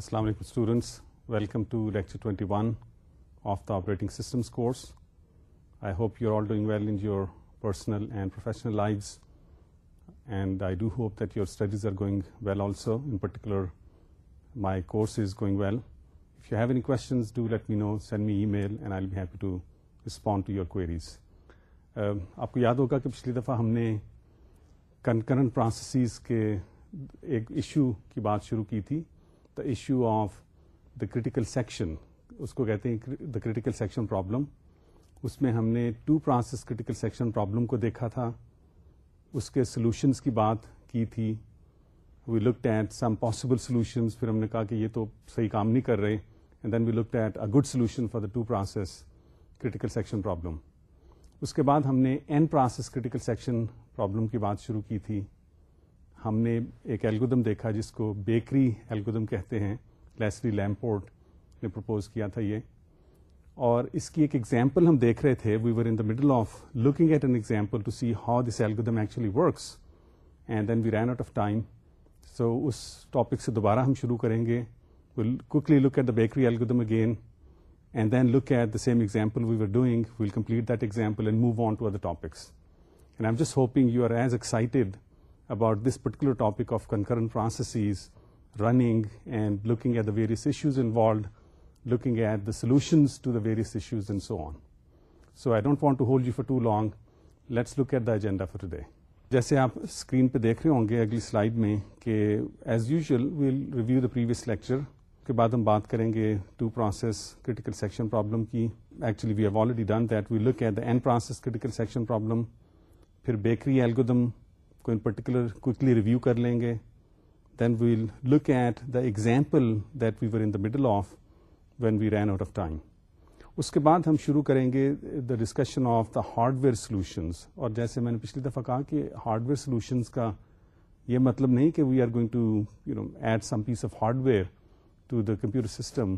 السلام علیکم students welcome to lecture twenty one of the operating systems course I hope you are all doing well in your personal and professional lives and I do hope that your studies are going well also in particular my course is going well if you have any questions do let me know me email and I be happy to respond to your queries آپ کو یاد ہوگا کہ پچھلی دفعہ ہم نے concurrent processes کے ایک ایشو کی بات شروع کی تھی the issue of the critical section اس کو کہتے ہیں دا کریٹیکل سیکشن پرابلم اس میں ہم نے two process critical section problem کو دیکھا تھا اس کے سلوشنس کی بات کی تھی we look at some possible solutions پھر ہم نے کہا کہ یہ تو صحیح کام نہیں کر رہے and then we look at a good solution for the two process critical section problem اس کے بعد ہم نے N process critical section problem کی بات شروع کی تھی ہم نے ایک الگودم دیکھا جس کو بیکری الگودم کہتے ہیں لیسری لیمپورٹ نے پرپوز کیا تھا یہ اور اس کی ایک ایگزامپل ہم دیکھ رہے تھے we were in the middle of looking at an example to see how this algorithm actually works and then we ran out of time so us topic سے دوبارہ ہم شروع کریں گے we'll quickly look at the bakery algorithm again and then look at the same example we were doing we'll complete that example and move on to other topics and I am just hoping you are as excited about this particular topic of concurrent process running and looking at the various issues involving at the solutions to the various issues in so on so I don't want to hold you for too long let's look at the agenda for today جیسے آپ screen پہ دیکھ رہے ہوں گے اگلی slide میں کہ as usual review the previous lecture کے بعد ہم بات کریں گے بیکری ایلگود کو ان پرٹیکولر کوکلی ریویو کر لیں گے then we'll look at the example that we were in the middle of when we ran out of time اس کے بعد ہم شروع کریں گے the discussion of the hardware solutions اور جیسے میں نے پچھلی دفعہ کہا کہ ہارڈ ویئر سولوشنز کا یہ مطلب نہیں کہ we are going to you know add some piece of hardware to the computer system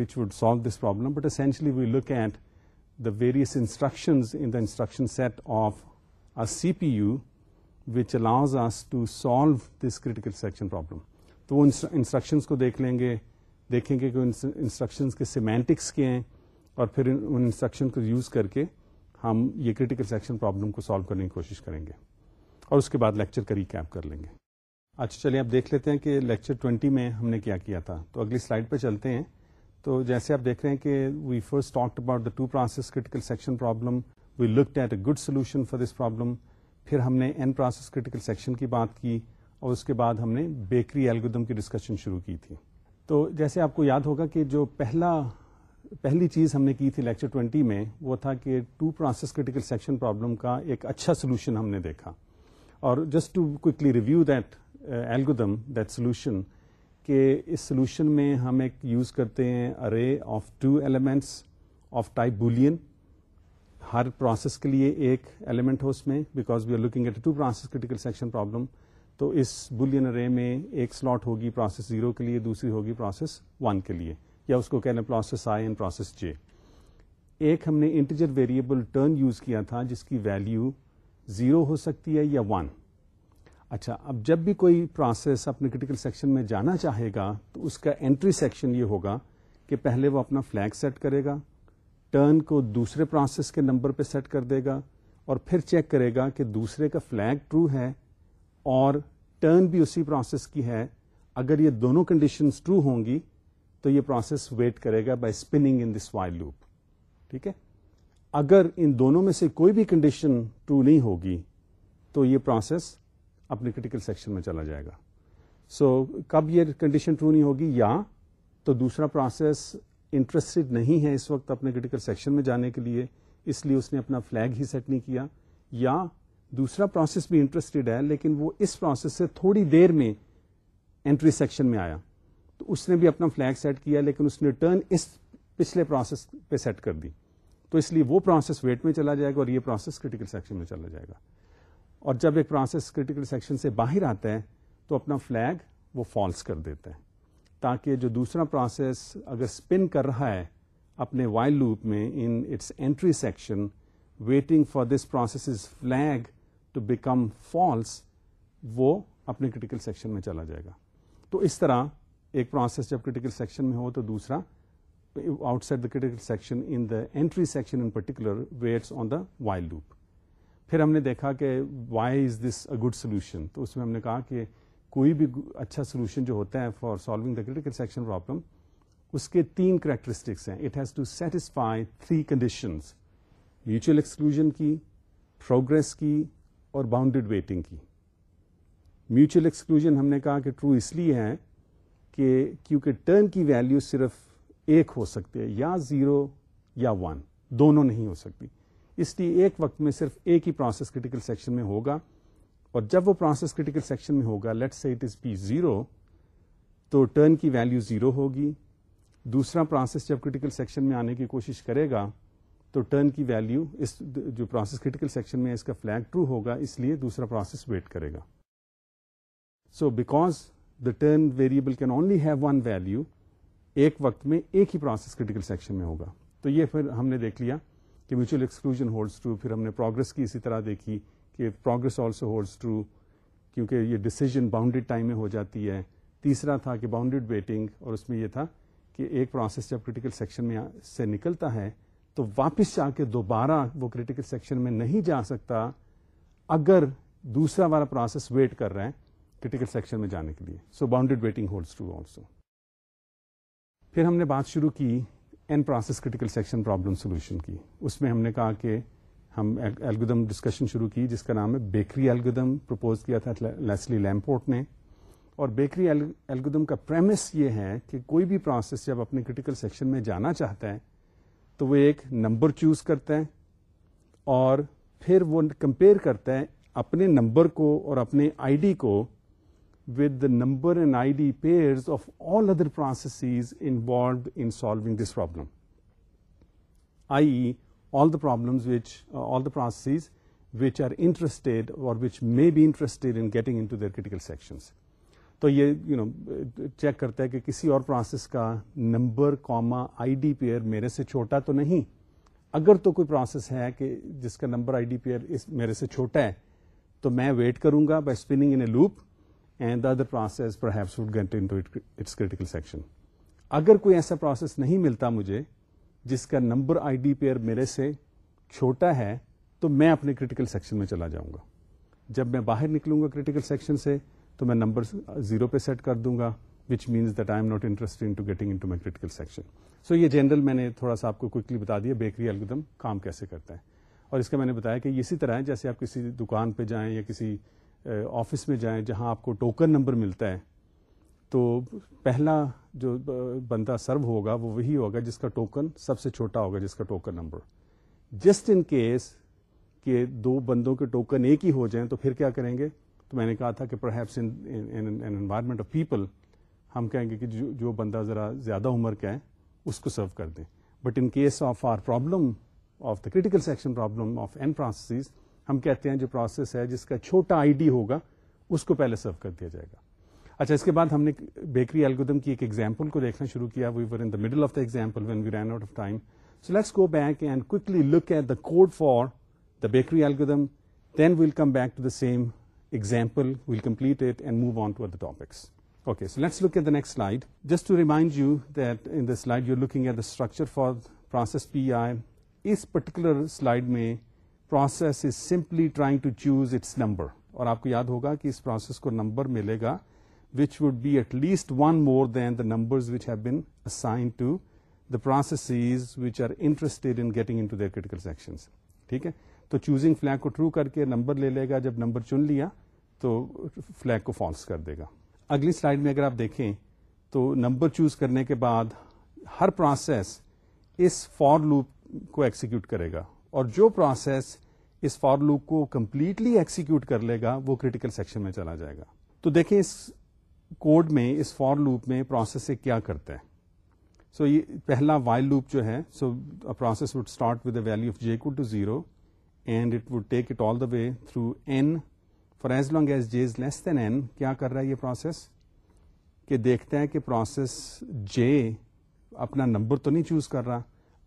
which would solve this problem but essentially we look at the various instructions in the instruction set of a C P U which allows us to solve this critical section problem تو وہ instructions کو دیکھ لیں گے دیکھیں گے کہ instructions کے سیمینٹکس کے ہیں اور پھر ان انسٹرکشن کو یوز کر کے ہم یہ کریٹیکل سیکشن پرابلم کو سالو کرنے کی کوشش کریں گے اور اس کے بعد لیکچر کا ریکیپ کر لیں گے اچھا چلیے آپ دیکھ لیتے ہیں کہ لیکچر ٹوینٹی میں ہم نے کیا کیا تھا تو اگلی سلائڈ پہ چلتے ہیں تو جیسے آپ دیکھ رہے ہیں کہ we first talk about the two process critical section problem we look at a good solution for this problem پھر ہم نے این پروسیس کریٹیکل سیکشن کی بات کی اور اس کے بعد ہم نے بیکری ایلگودم کی ڈسکشن شروع کی تھی تو جیسے آپ کو یاد ہوگا کہ جو پہلا پہلی چیز ہم نے کی تھی لیکچر ٹوینٹی میں وہ تھا کہ two process critical section problem کا ایک اچھا سولوشن ہم نے دیکھا اور just to quickly review that algorithm that solution کہ اس سولوشن میں ہم ایک یوز کرتے ہیں array of two elements of type Boolean Hare process کے لیے ایک ایلیمنٹ ہو اس میں because we are looking at two processes critical section problem تو اس بلین رے میں ایک سلاٹ ہوگی پروسیس زیرو کے لیے دوسری ہوگی پروسیس ون کے لیے یا اس کو کہنا process I and process J ایک ہم نے انٹیجر ویریبل ٹرن یوز کیا تھا جس کی ویلو زیرو ہو سکتی ہے یا ون اچھا اب جب بھی کوئی پروسیس اپنے کریٹیکل سیکشن میں جانا چاہے گا تو اس کا انٹری سیکشن یہ ہوگا کہ پہلے وہ اپنا فلیگ سیٹ کرے گا ٹرن کو دوسرے پروسیس کے نمبر پہ سیٹ کر دے گا اور پھر چیک کرے گا کہ دوسرے کا فلیگ ٹرو ہے اور ٹرن بھی اسی پروسیس کی ہے اگر یہ دونوں کنڈیشن ٹرو ہوں گی تو یہ پروسیس ویٹ کرے گا by spinning in this while loop ٹھیک ہے اگر ان دونوں میں سے کوئی بھی کنڈیشن ٹرو نہیں ہوگی تو یہ پروسیس اپنے کریٹیکل سیکشن میں چلا جائے گا سو so, کب یہ کنڈیشن ٹرو نہیں ہوگی یا تو دوسرا پروسیس انٹرسٹڈ نہیں ہے اس وقت اپنے کریٹیکل سیکشن میں جانے کے لیے اس لیے اس نے اپنا فلیگ ہی سیٹ نہیں کیا یا دوسرا پروسیس بھی انٹرسٹڈ ہے لیکن وہ اس پروسیس سے تھوڑی دیر میں انٹری سیکشن میں آیا تو اس نے بھی اپنا فلیگ سیٹ کیا لیکن اس نے ٹرن اس پچھلے پروسیس پہ سیٹ کر دی تو اس لیے وہ پروسیس ویٹ میں چلا جائے گا اور یہ پروسیس کریٹیکل سیکشن میں چلا جائے گا اور جب ایک پروسیس کریٹیکل سیکشن سے باہر آتا ہے تو اپنا فلیگ وہ فالس کر دیتا ہے تاکہ جو دوسرا پروسیس اگر اسپن کر رہا ہے اپنے وائلڈ لوپ میں in its entry section waiting for this process is flag to become false وہ اپنے کریٹیکل سیکشن میں چلا جائے گا تو اس طرح ایک پروسیس جب کریٹیکل سیکشن میں ہو تو دوسرا outside the critical section in the entry section in particular waits on the while loop پھر ہم نے دیکھا کہ why is this a good solution تو اس میں ہم نے کہا کہ کوئی بھی اچھا سولوشن جو ہوتا ہے for solving the critical section problem اس کے تین کریکٹرسٹکس ہیں it has to satisfy three conditions mutual exclusion کی پروگرس کی اور باؤنڈیڈ ویٹنگ کی میوچل ایکسکلوژن ہم نے کہا کہ ٹرو اس لیے ہے کہ کیونکہ ٹرن کی ویلیو صرف ایک ہو سکتی ہے یا زیرو یا ون دونوں نہیں ہو سکتی اس لیے ایک وقت میں صرف ایک ہی پروسیس کریٹیکل سیکشن میں ہوگا اور جب وہ پروسیس کریٹیکل سیکشن میں ہوگا let it is P zero تو ٹرن کی ویلو زیرو ہوگی دوسرا پروسیس جب کریٹیکل سیکشن میں آنے کی کوشش کرے گا تو ٹرن کی اس جو پروسیس کریٹیکل سیکشن میں اس اس کا فلیگ ٹرو ہوگا لیے دوسرا پروسیس ویٹ کرے گا so because the turn variable can only have one value ایک وقت میں ایک ہی پروسیس کریٹیکل سیکشن میں ہوگا تو یہ پھر ہم نے دیکھ لیا کہ میوچل ایکسکلوژن ہولڈس ٹرو پھر ہم نے پروگرس کی اسی طرح دیکھی کہ پروگرس آلسو ہولڈس ٹرو کیونکہ یہ ڈسیزن باؤنڈیڈ ٹائم میں ہو جاتی ہے تیسرا تھا کہ باؤنڈیڈ ویٹنگ اور اس میں یہ تھا کہ ایک پروسیس جب کریٹیکل سیکشن میں سے نکلتا ہے تو واپس جا کے دوبارہ وہ کریٹیکل سیکشن میں نہیں جا سکتا اگر دوسرا والا پروسیس ویٹ کر رہا ہے کریٹیکل سیکشن میں جانے کے لیے so bounded waiting holds true also پھر ہم نے بات شروع کی N process critical section problem solution کی اس میں ہم نے کہا کہ ہم الگودم ڈسکشن شروع کی جس کا نام ہے بیکری الگودم کیا تھا لیسلی لیمپورٹ نے اور بیکری الگودم کا پریمس یہ ہے کہ کوئی بھی پروسیس جب اپنے سیکشن میں جانا چاہتا ہے تو وہ ایک نمبر چوز کرتا ہے اور پھر وہ کمپیئر کرتا ہے اپنے نمبر کو اور اپنے آئی ڈی کو with the number and I D pairs of all other processes involved in solving this problem I all the problems which all the processes which are interested اور which may be interested in getting into their critical sections تو یہ you know check کرتا ہے کہ کسی اور process کا number comma I D pair میرے سے چھوٹا تو نہیں اگر تو کوئی پروسیس ہے کہ جس کا نمبر آئی ڈی پیئر میرے سے چھوٹا ہے تو میں ویٹ کروں گا by spinning in a loop and the other process perhaps so get in its critical section اگر کوئی ایسا پروسیس نہیں ملتا مجھے جس کا نمبر آئی ڈی پیئر میرے سے چھوٹا ہے تو میں اپنے کریٹیکل سیکشن میں چلا جاؤں گا جب میں باہر نکلوں گا کریٹیکل سیکشن سے تو میں نمبر زیرو پہ سیٹ کر دوں گا which means that I am not interest in to getting into my critical section so یہ جنرل میں نے تھوڑا سا آپ کو کوکلی بتا دیا بیکری الگم کام کیسے کرتا ہے اور اس کا میں نے بتایا کہ اسی طرح ہے جیسے آپ کسی دکان پہ جائیں یا کسی آفس میں جائیں جہاں آپ کو ٹوکن نمبر ملتا ہے تو پہلا جو بندہ سرو ہوگا وہ وہی ہوگا جس کا ٹوکن سب سے چھوٹا ہوگا جس کا token number just in case کہ دو بندوں کے ٹوکن ایک ہی ہو جائیں تو پھر کیا کریں گے تو میں نے کہا تھا کہ پرہیپس انوائرمنٹ آف پیپل ہم کہیں گے کہ جو بندہ ذرا زیادہ عمر کا ہے اس کو سرو کر دیں but in case of our problem of the critical section problem of N process ہم کہتے ہیں جو پروسیس ہے جس کا چھوٹا آئی ڈی ہوگا اس کو پہلے سرو کر دیا جائے گا اچھا اس کے بعد ہم نے بیکری الگودم کی ایک ایگزامپل کو دیکھنا شروع کیا we were in the middle of the example when we ran out of time so let's go back and quickly look at the code for the bakery algorithm then we'll come back to the same example we'll complete it and move on to other topics okay so let's look at the next slide just to remind you that in the slide you are looking at the structure for process P I us particular slide میں process is simply trying to choose its number اور آپ کو یاد ہوگا کہ اس process کو number ملے گا which would be at least one more than the numbers standing ٹھیک ہے تو چوزنگ فلگ کو ٹرو کر کے نمبر لے لے گا جب نمبر چن لیا تو فلگ کو فالس کر دے گا اگلی سلائڈ میں اگر آپ دیکھیں تو نمبر چوز کرنے کے بعد ہر پروسیس اس فار لوپ کو ایکسیکیوٹ کرے گا اور جو پروسیس اس فار لوپ کو کمپلیٹلی ایکسیکیوٹ کر لے گا وہ کریٹیکل سیکشن میں چلا جائے گا تو دیکھیں اس کوڈ میں اس فار لوپ میں پروسیس کیا کرتا ہے سو یہ پہلا وائل لوپ جو ہے so process would start with the value of J کو to zero and it would take it all the way through N for as long as J is less than N کیا کر رہا ہے یہ process کہ دیکھتا ہے کہ پروسیس جے اپنا نمبر تو نہیں چوز کر رہا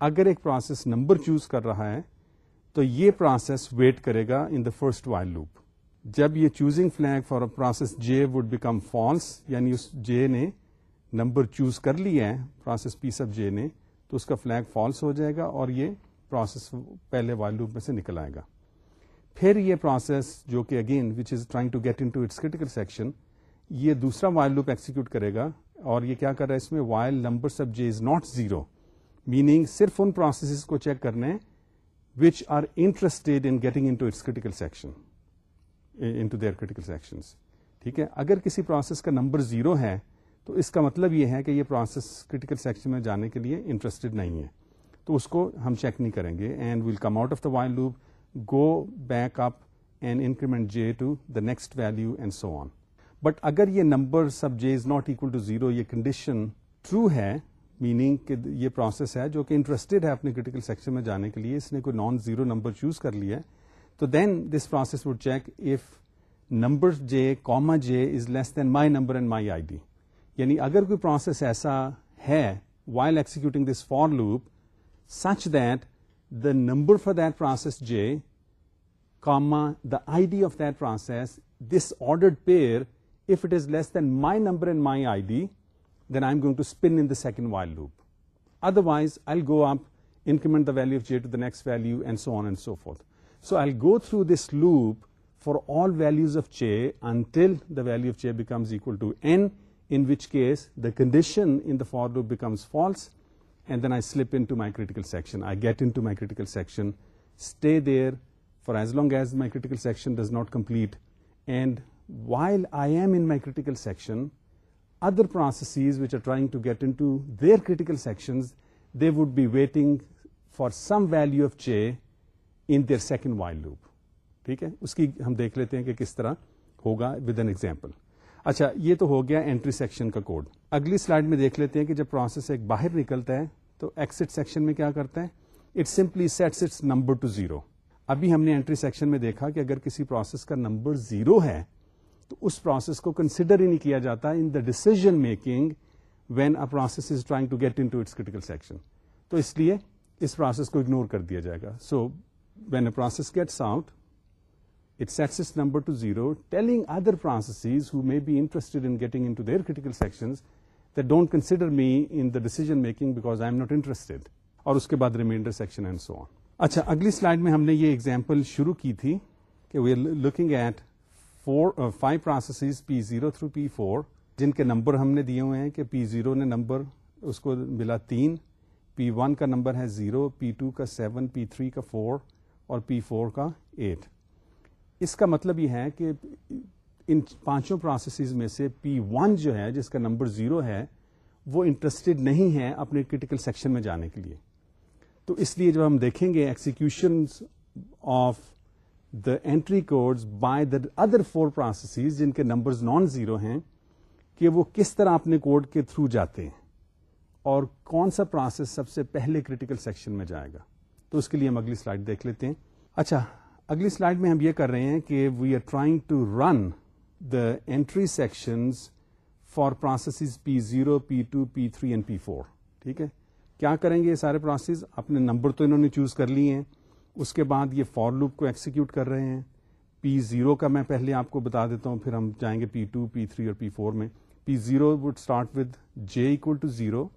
اگر ایک پروسیس نمبر چوز کر رہا ہے تو یہ پروسیس ویٹ کرے گا in the first while loop جب یہ choosing flag for process J would become false یعنی اس جے نے نمبر چوز کر لیا ہے پروسیس پی سب جے نے تو اس کا فلیگ فالس ہو جائے گا اور یہ پروسیس پہلے والو میں سے نکل آئے گا پھر یہ پروسیس جو کہ again which is trying to get in to its critical section یہ دوسرا وائل لوپ ایکسیکیوٹ کرے گا اور یہ کیا کر رہا ہے اس میں while number sub J is not zero meaning صرف ان پروسیسز کو چیک کرنے which are interested in getting into its critical section into their critical sections ٹھیک ہے اگر کسی پروسیس کا نمبر زیرو ہے تو اس کا مطلب یہ ہے کہ یہ پروسیس کریٹیکل سیکشن میں جانے کے لیے انٹرسٹڈ نہیں ہے تو اس کو ہم چیک نہیں کریں گے and we'll come out of the while loop go back up and increment J to the next value and so on but اگر یہ number sub J is not to zero یہ کنڈیشن ٹرو ہے meaning کہ یہ process ہے جو کہ interested ہے اپنے کریٹیکل سیکشن میں جانے کے لیے اس نے کوئی نان زیرو نمبر چوز کر لیا ہے تو then this process would check if number J comma J is less than my number and my I D یعنی اگر کوئی پروسیس ایسا ہے while executing this for loop such that the number for that process J comma the I D of that process this order pair if it is less than my number and my I D then I am going to spin in the second while loop otherwise I go up increment the value of J to next value and so on and so forth So I'll go through this loop for all values of j until the value of j becomes equal to n, in which case the condition in the for loop becomes false, and then I slip into my critical section. I get into my critical section, stay there for as long as my critical section does not complete, and while I am in my critical section, other processes which are trying to get into their critical sections, they would be waiting for some value of j in their second while loop ٹھیک ہے اس کی ہم دیکھ لیتے ہیں کہ کس طرح ہوگا ود این ایگزامپل اچھا یہ تو ہو گیا انٹری سیکشن کا کوڈ اگلی سلائڈ میں دیکھ لیتے ہیں کہ جب پروسیس ایک باہر نکلتا ہے تو ایکسٹ سیکشن میں کیا کرتا ہے it simply sets its number to zero ابھی ہم نے انٹری سیکشن میں دیکھا کہ اگر کسی پروسیس کا نمبر زیرو ہے تو اس پروسیس کو کنسیڈر ہی نہیں کیا جاتا in the decision making when a process is trying to get into its critical section تو اس لیے اس پروسیس کو اگنور کر دیا جائے گا so when a process gets out it so zero telling other they don't ہیں اور پی زیرو نے نمبر اس کو ملا تین پی ون کا نمبر ہے زیرو پی ٹو کا سیون پی تھری کا فور اور پی فور کا ایٹ اس کا مطلب یہ ہے کہ ان پانچوں پروسیسز میں سے پی ون جو ہے جس کا نمبر زیرو ہے وہ انٹرسٹڈ نہیں ہے اپنے کرٹیکل سیکشن میں جانے کے لیے تو اس لیے جب ہم دیکھیں گے execution of the entry codes by the other four processes جن کے نمبرز نان زیرو ہیں کہ وہ کس طرح اپنے کوڈ کے تھرو جاتے ہیں اور کون سا پروسیس سب سے پہلے کرٹیکل سیکشن میں جائے گا تو اس کے لیے ہم اگلی سلائڈ دیکھ لیتے ہیں اچھا اگلی سلائڈ میں ہم یہ کر رہے ہیں کہ we are trying to run the entry section for process P zero P two P three and P four ٹھیک ہے کیا کریں گے یہ سارے پروسیس اپنے نمبر تو انہوں نے چوز کر لیے ہیں اس کے بعد یہ فور لوپ کو ایکسیکیوٹ کر رہے ہیں پی زیرو کا میں پہلے آپ کو بتا دیتا ہوں پھر ہم جائیں گے پی ٹو پی تھری اور پی فور میں P zero would start with J equal to zero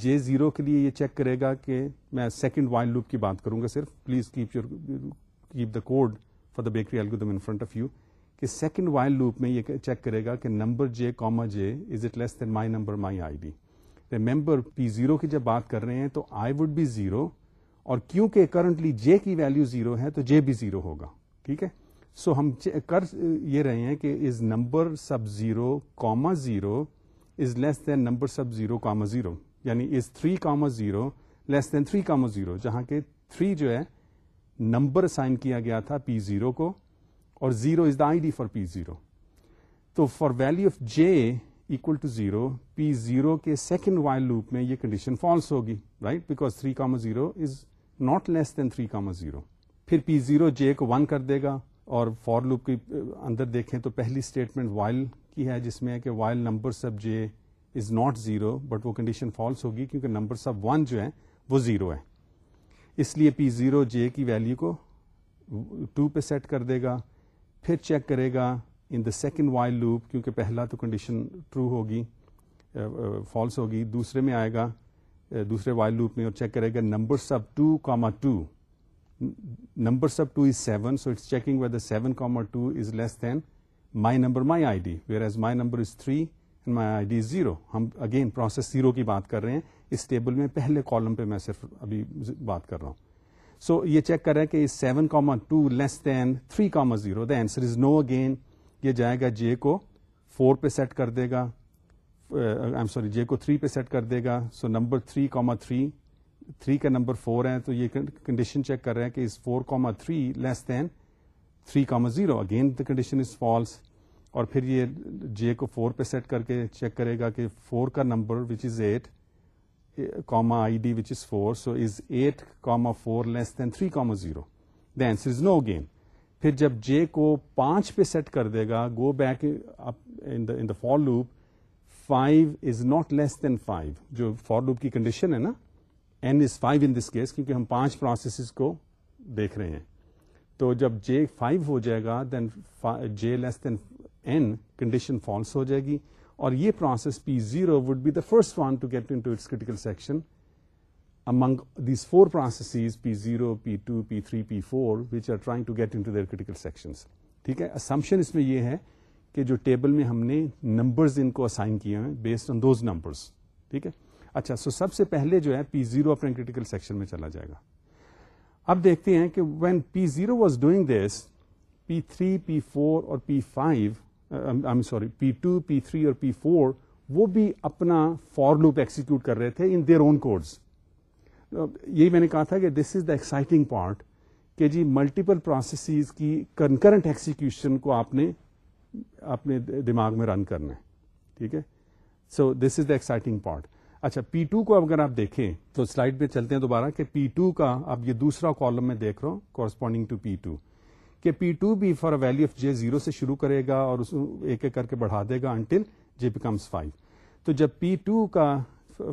J zero کے لیے یہ چیک کرے گا کہ میں سیکنڈ وائل لوپ کی بات کروں گا صرف please keep your keep the code for the bakery in front of you کہ سیکنڈ وائل لوپ میں یہ چیک کرے گا کہ number J comma J is it less than my number my I remember P zero کی جب بات کر رہے ہیں تو آئی وڈ بی زیرو اور کیونکہ کرنٹلی جے کی ویلو زیرو ہے تو جے بھی زیرو ہوگا ٹھیک ہے سو ہم کر یہ رہے ہیں کہ is number sub zero comma zero is less than number sub zero comma zero یعنی is three comma zero less than three comma zero جہاں کہ تھری جو ہے نمبر سائن کیا گیا تھا پی زیرو کو اور zero is the I D for P zero تو for value of J equal to zero P zero کے سیکنڈ وائل لوپ میں یہ کنڈیشن فالس ہوگی right because three comma zero is not less than three comma zero پھر P zero J کو one کر دے گا اور فور لوپ کے اندر دیکھیں تو پہلی اسٹیٹمنٹ وائل کی ہے جس میں ہے کہ while number sub J is not zero but وہ کنڈیشن فالس ہوگی کیونکہ نمبر آف ون جو ہے وہ زیرو ہے اس لیے پی زیرو جے کی ویلیو کو ٹو پہ سیٹ کر دے گا پھر چیک کرے گا in the second while loop کیونکہ پہلا تو کنڈیشن ٹرو ہوگی فالس uh, uh, ہوگی دوسرے میں آئے گا uh, دوسرے وائلڈ لوپ میں اور چیک کرے گا number sub two comma two number sub two is seven so it's checking whether seven comma two is less than my number my I D whereas my number is three my I is zero ہم again process zero کی بات کر رہے ہیں اس table میں پہلے column پہ میں صرف ابھی بات کر رہا ہوں سو یہ چیک کر رہے comma two less than three comma zero the answer is no again یہ جائے گا جے کو فور پہ سیٹ کر دے گا آئی سوری جے کو تھری پہ سیٹ کر دے گا so number three comma three three کا نمبر فور ہے تو یہ کنڈیشن چیک کر رہے ہیں کہ is four comma three less than three comma zero again the condition is false اور پھر یہ جے کو فور پہ سیٹ کر کے چیک کرے گا کہ فور کا number which is eight comma I D which is four so is eight comma four less than three comma zero then so again پھر جب جے کو پانچ پہ سیٹ کر دے گا go back up for loop five is not less than five جو for loop کی condition ہے نا N is five in this case کیونکہ ہم پانچ پروسیسز کو دیکھ رہے ہیں تو جب جے فائیو ہو جائے گا then J less than N condition false ہو جائے گی اور یہ process P zero would be the first one to get in its critical section among these four process P zero P two P three P four which are trying to get into critical section ٹھیک ہے assumption اس میں یہ ہے کہ جو table میں ہم نے نمبرز ان کو اسائن کیے ہیں بیسڈ آن دوز نمبرز ٹھیک ہے اچھا سو سب سے پہلے جو ہے پی زیرو اپنے کریٹیکل سیکشن میں چلا جائے گا اب دیکھتے ہیں کہ when P zero was doing this P three P four اور P five sorry P two P three اور پی فور وہ بھی اپنا فار لوپ ایکسیکیوٹ کر رہے تھے ان دیئر اون کوڈز یہی میں نے کہا تھا کہ دس از دا ایکسائٹنگ پارٹ کہ جی ملٹیپل پروسیسز کی کنکرنٹ ایکسیکیوشن کو آپ نے اپنے دماغ میں رن کرنا ہے ٹھیک ہے سو دس از دا ایکسائٹنگ پارٹ اچھا پی ٹو کو اگر آپ دیکھیں تو سلائڈ پہ چلتے ہیں دوبارہ کہ پی ٹو کا آپ یہ دوسرا کالم میں دیکھ رہا ہوں کورسپونڈنگ ٹو پی ٹو کہ پی ٹو بھی for value of J zero سے شروع کرے گا اور اس ایک ایک کر کے بڑھا دے گا انٹل جے بیکمس فائیو تو جب پی ٹو کا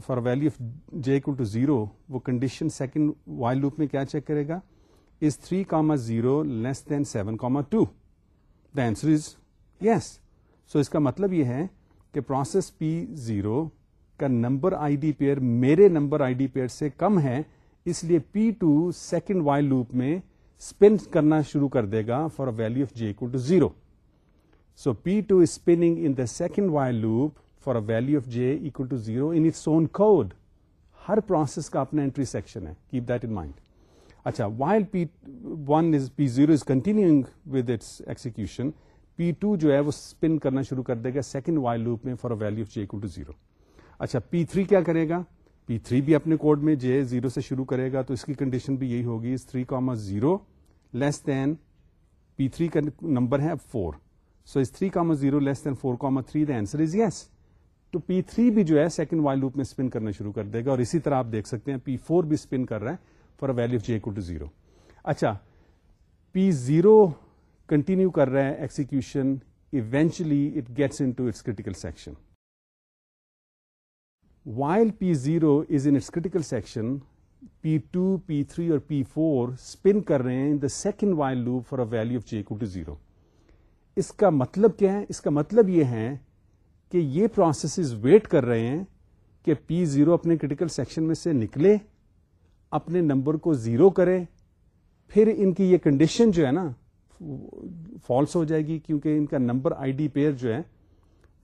for value of j equal to zero وہ کنڈیشن سیکنڈ وائلڈ لوپ میں کیا چیک کرے گا is three comma zero less than seven comma two the answer is yes so اس کا مطلب یہ ہے کہ پروسیس پی زیرو کا نمبر آئی ڈی پیئر میرے نمبر آئی ڈی پیئر سے کم ہے اس لیے P two second while loop میں اسپن کرنا شروع کر دے گا for value of j equal to zero so P two spinning while loop for value of j equal to zero on code Hare process کا اپنا انٹری سیکشن ہے keep that in mind اچھا while P one is P zero is continuing with its execution P two جو ہے وہ spin کرنا شروع کر دے گا سیکنڈ وائل لوپ میں value of j to zero اچھا پی تھری کیا کرے گا پی تھری بھی اپنے کوڈ میں جے زیرو سے شروع کرے گا تو اس کی کنڈیشن بھی یہی ہوگی three comma zero less than P three کا نمبر ہے four so us three comma zero less than four comma three the answer is yes تو پی تھری بھی جو ہے سیکنڈ وائل روپ میں اسپن کرنا شروع کر دے گا اور اسی طرح آپ دیکھ سکتے ہیں پی فور بھی اسپن کر رہا ہے فور ویلو آف جے کو اچھا پی زیرو کنٹینیو کر رہا ہے execution eventually it gets in to its critical section while P zero is in its critical section P two P three or P four spin کر رہے ہیں in the second while loop for a value of G کو zero اس کا مطلب کیا ہے اس کا مطلب یہ ہے کہ یہ پروسیسز ویٹ کر رہے ہیں کہ پی زیرو اپنے کریٹیکل سیکشن میں سے نکلے اپنے نمبر کو زیرو کرے پھر ان کی یہ کنڈیشن جو ہے نا فالس ہو جائے گی کیونکہ ان کا نمبر آئی ڈی پیئر جو ہے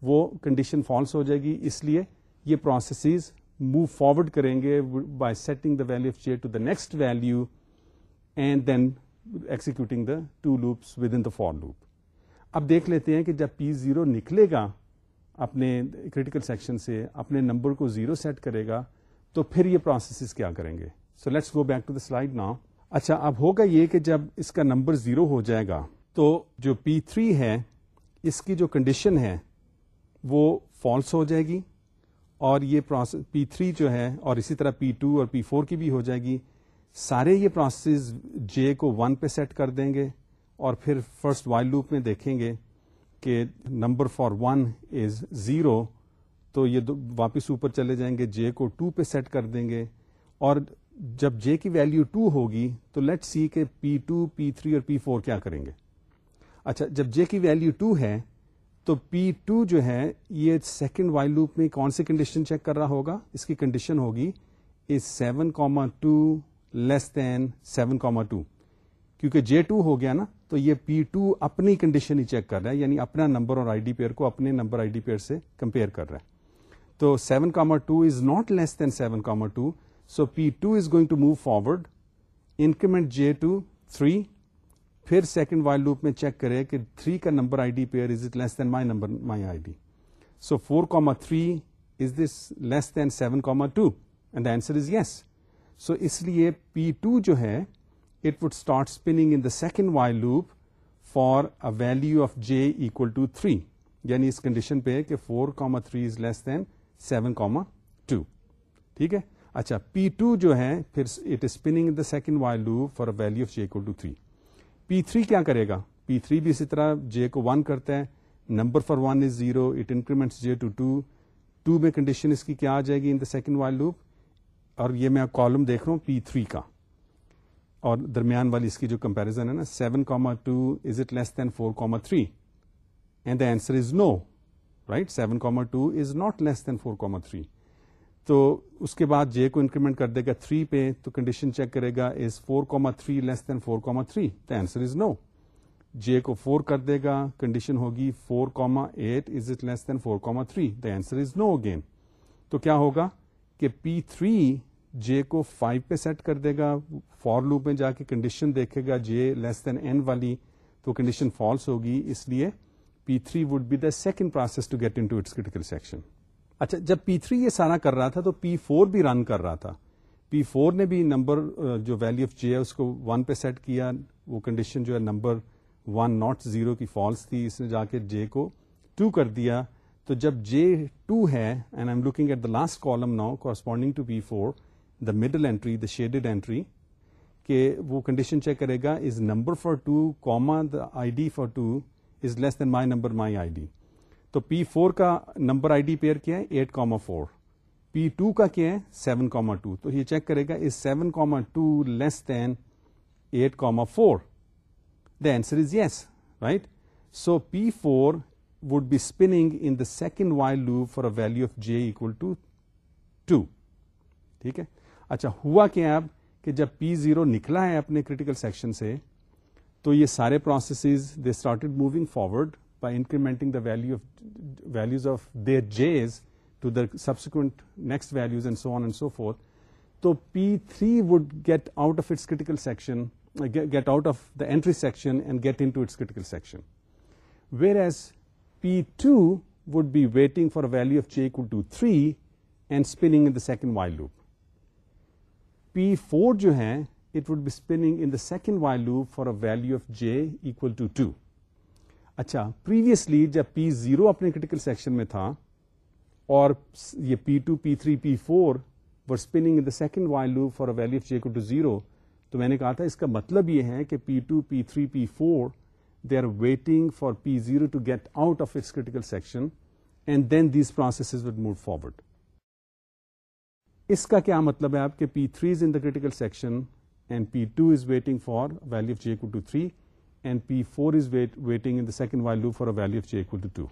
وہ کنڈیشن فالس ہو جائے گی اس لیے یہ پروسیسز موو فارورڈ کریں گے by setting the value of j to the next value and then executing the two loops within the for loop اب دیکھ لیتے ہیں کہ جب پی زیرو نکلے گا اپنے کریٹیکل سیکشن سے اپنے نمبر کو زیرو سیٹ کرے گا تو پھر یہ پروسیسز کیا کریں گے so let's go back to the slide now اچھا اب ہوگا یہ کہ جب اس کا نمبر زیرو ہو جائے گا تو جو پی تھری ہے اس کی جو کنڈیشن ہے وہ فالس ہو جائے گی اور یہ پروسیس پی تھری جو ہے اور اسی طرح پی ٹو اور پی فور کی بھی ہو جائے گی سارے یہ پروسیسز جے کو ون پہ سیٹ کر دیں گے اور پھر فرسٹ وائل لوپ میں دیکھیں گے کہ number for one is zero تو یہ واپس اوپر چلے جائیں گے جے کو ٹو پہ سیٹ کر دیں گے اور جب جے کی ویلیو ٹو ہوگی تو لیٹ سی کہ پی ٹو پی تھری اور پی فور کیا کریں گے اچھا جب جے کی ویلیو ٹو ہے تو پی ٹو جو ہے یہ سیکنڈ وائل لوپ میں کون سی کنڈیشن چیک کر رہا ہوگا اس کی کنڈیشن ہوگی is seven comma two less than seven comma two کیونکہ جے ٹو ہو گیا نا تو یہ پی ٹو اپنی کنڈیشن ہی چیک کر رہا ہے یعنی اپنا نمبر اور آئی ڈی پیئر کو اپنے نمبر آئی ڈی پیئر سے کمپیئر کر رہا ہے تو seven comma two is not less than seven comma two so P two is going to move forward increment j to three پھر second while loop میں check کرے کہ three کا number I D pair is it less than my number my I D so four comma three is this less than seven comma two and answer is yes so اس لیے P two جو ہے it would start spinning in the second while loop for value of j equal to three یعنی اس condition پہ کہ four comma three is less than seven comma two ٹھیک ہے اچھا پی ٹو جو ہے پھر it spinning in second while loop for value of j equal to three P three کیا کرے گا پی تھری بھی اسی طرح جے کو ون کرتا ہے number for one is zero it increment J to two two میں کنڈیشن اس کی کیا آ جائے گی in the second while loop اور یہ میں کالم دیکھ رہا ہوں پی تھری کا اور درمیان والی اس کی جو کمپیرزن ہے نا seven comma two is it less than four comma three and the answer is no right seven comma two is not less than four comma three تو اس کے بعد جے کو انکریمنٹ کر دے گا 3 پہ تو کنڈیشن چیک کرے گا is 4.3 comma three less than four comma three the answer is no j کو 4 کر دے گا کنڈیشن ہوگی 4.8 comma eight is it less than four comma three the answer is no again تو کیا ہوگا کہ پی تھری جے کو 5 پہ سیٹ کر دے گا فور لوپ میں جا کے کنڈیشن دیکھے گا جے لیس دین این والی تو کنڈیشن فالس ہوگی اس لیے P three would be the second process to get into its critical section اچھا جب پی تھری یہ سارا کر رہا تھا تو پی فور بھی رن کر رہا تھا پی فور نے بھی نمبر جو ویلیو آف جے ہے اس کو ون پہ سیٹ کیا وہ کنڈیشن جو ہے نمبر ون ناٹ زیرو کی فالس تھی اس نے جا کے جے کو ٹو کر دیا تو جب جے ٹو ہے and I am looking at the last column now corresponding to P four the middle entry the shaded entry کہ وہ کنڈیشن چیک کرے گا is number for two comma the I D for two is less than my number my I D تو P four کا number I D pair کیا ہے eight comma four P two کا کیا ہے seven comma to تو یہ check کرے گا seven comma two less than eight comma four the answer is yes right so P four would be spinning in the second while loop for a value of j equal to two ٹھیک ہے اچھا ہوا کیا اب کہ جب P zero نکلا ہے اپنے کریٹیکل سیکشن سے تو یہ سارے processes they started moving forward by incrementing the values of their j's to the subsequent next values and so on and so forth. So P3 would get out of its critical section, uh, get out of the entry section and get into its critical section. Whereas P2 would be waiting for a value of j equal to 3 and spinning in the second while loop. P4 jo hai, it would be spinning in the second while loop for a value of j equal to 2. اچھا previously جب P zero اپنے critical section میں تھا اور یہ P two P three P four were in the second for of j کو to zero تو میں نے کہا تھا اس کا مطلب یہ ہے کہ P two P three P four they are waiting for P zero to get out of its critical section and then these process would move forward اس کا کیا مطلب ہے آپ کے P three is in the critical section and P two is waiting for value of کو to three P four is waiting in the second while loop for value of j to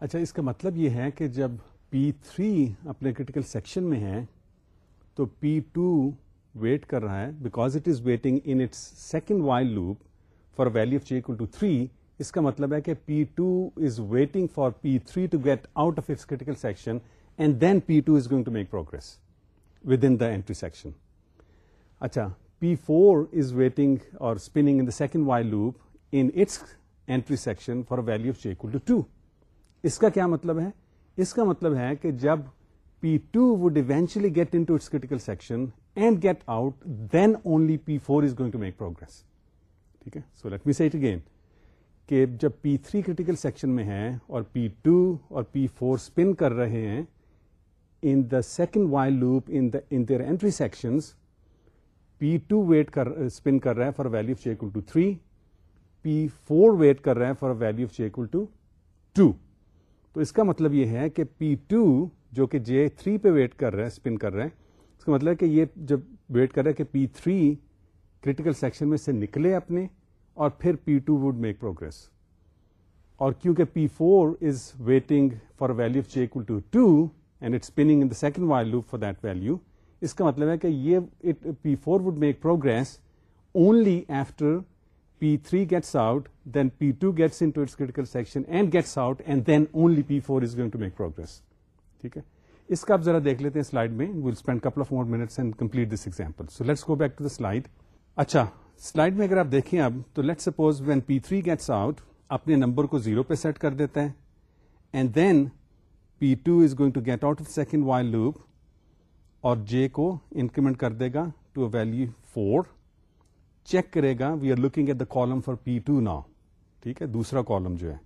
اچھا اس کا مطلب یہ ہے کہ جب P three اپنے کرٹیکل سیکشن میں ہے تو پی ٹو ویٹ کر رہا ہے because waiting second its second for loop for of of equal to three اس کا مطلب ہے کہ P two is waiting for P three to get out of its Kharal section and then P two is going to make progress within the entry section اچھا P four is waiting اور spinning in the second while loop in its entry section for two اس کا کیا مطلب ہے اس کا مطلب ہے کہ جب P two would eventually get in its critical section and get out then only P four is going to make progress ٹھیک ہے so let me say it again کہ جب پی تھری کرٹیکل سیکشن میں ہے اور پی ٹو اور P four spin کر رہے ہیں in the second while loop entry section P two wait کر اسپن کر رہے ہیں for value of j equal to three P four wait کر رہے ہیں for value of j equal to two تو اس کا مطلب یہ ہے کہ پی ٹو جو کہ جے تھری پہ ویٹ کر رہے ہیں اسپن کر رہے ہیں اس کا مطلب کہ یہ جب ویٹ کر رہے کہ پی تھری کریٹیکل سیکشن میں سے نکلے اپنے اور پھر P two would make progress اور کیونکہ P four is waiting for value of j equal to two and it in the second while for that value اس کا مطلب ہے کہ یہ P four would make progress only after P three gets out then P two gets into its critical section and gets out and then only P four is going to make progress ٹھیک ہے اس کا آپ ذرا دیکھ لیتے ہیں slide میں will spend couple of more minutes and complete this example so let's go back to the slide اچھا سلائڈ میں اگر آپ دیکھیں اب تو let suppose when P three gets out اپنے نمبر کو زیرو پہ سیٹ کر دیتا ہے and then P two is going to get out of second while loop اور جے کو انکریمنٹ کر دے گا to a value four check کرے گا we are looking at the column for P two now ٹھیک ہے دوسرا کالم جو ہے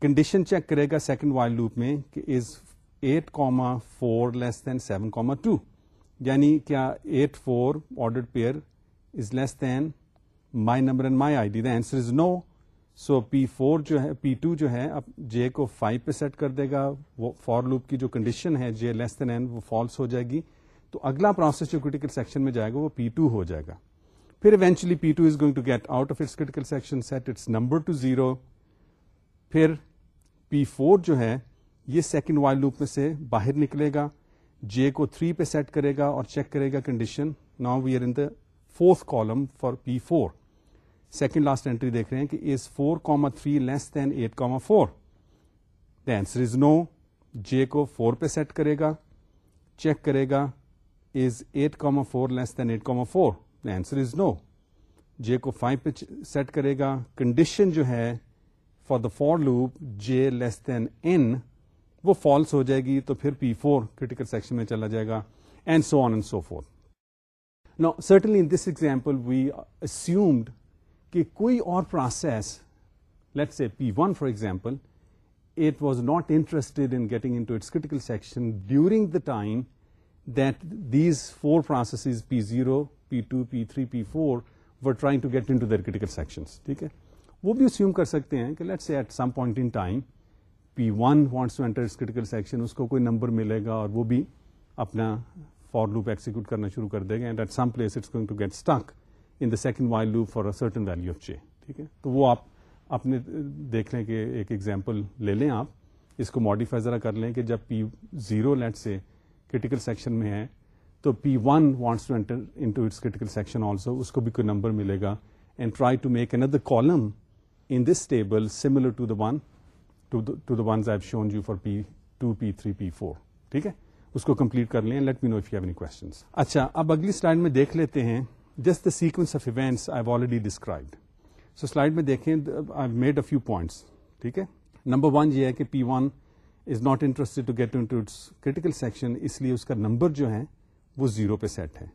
کنڈیشن چیک کرے گا سیکنڈ وائلڈ لوپ میں کہ is eight comma four less than seven comma two یعنی کیا eight four order pair is less than my number and my I D the answer is no so P four جو ہے P two جو ہے اب j کو five پہ set کر دے گا وہ فور لوپ کی جو کنڈیشن ہے جے لیس دین این وہ فالس ہو جائے گی تو اگلا پروسیس جو کریٹیکل سیکشن میں جائے گا وہ پی ٹو ہو جائے گا پھر eventually P two is going to get out of its critical section set its number to zero پھر پی فور جو ہے یہ سیکنڈ وائل لوپ میں سے باہر نکلے گا جے کو تھری پہ سیٹ کرے گا اور چیک کرے گا condition now we are in the fourth column for P four second last entry دیکھ رہے ہیں کہ is four comma three less than eight comma four the answer is no J کو فور پہ سیٹ کرے گا check کرے گا is eight comma four less than eight comma four the answer is no J کو five پہ set کرے گا condition جو ہے for the for loop J less than N وہ فالس ہو جائے گی تو پھر پی فور کریٹیکل سیکشن میں چلا جائے گا and so on and so forth نا certainly this example we assumed کہ کوئی اور process let say P one for example it was not interested in getting into its critical section during the time that these four processes P zero P two P three P four were trying to get into their critical section ٹھیک ہے وہ بھی assume کر سکتے ہیں کہ let say at some point in time P one wants to enter section اس کو کوئی نمبر ملے گا اور وہ بھی اپنا فار لوپ ایکسیکیوٹ کرنا شروع کر دے گا and at some place it's going to get stuck in the second while a certain value of ٹھیک ہے تو وہ آپ اپنے دیکھ لیں کہ ایک ایگزامپل لے لیں آپ اس کو ماڈیفائی ذرا کر لیں کہ جب P zero let say critical section میں ہے تو P one wants to critical section also اس کو بھی کوئی نمبر ملے گا and try to make another column in this table similar to the one to the I shown you for P two P three P four ٹھیک ہے اس کو complete کر لیں let me know if questions اچھا اب اگلی slide میں دیکھ لیتے ہیں just the sequence of events I already described so slide میں دیکھیں I made a few points ٹھیک ہے نمبر ون یہ ہے کہ P one is not interested to get to its critical section اس لیے اس کا نمبر جو ہے وہ زیرو پہ سیٹ ہے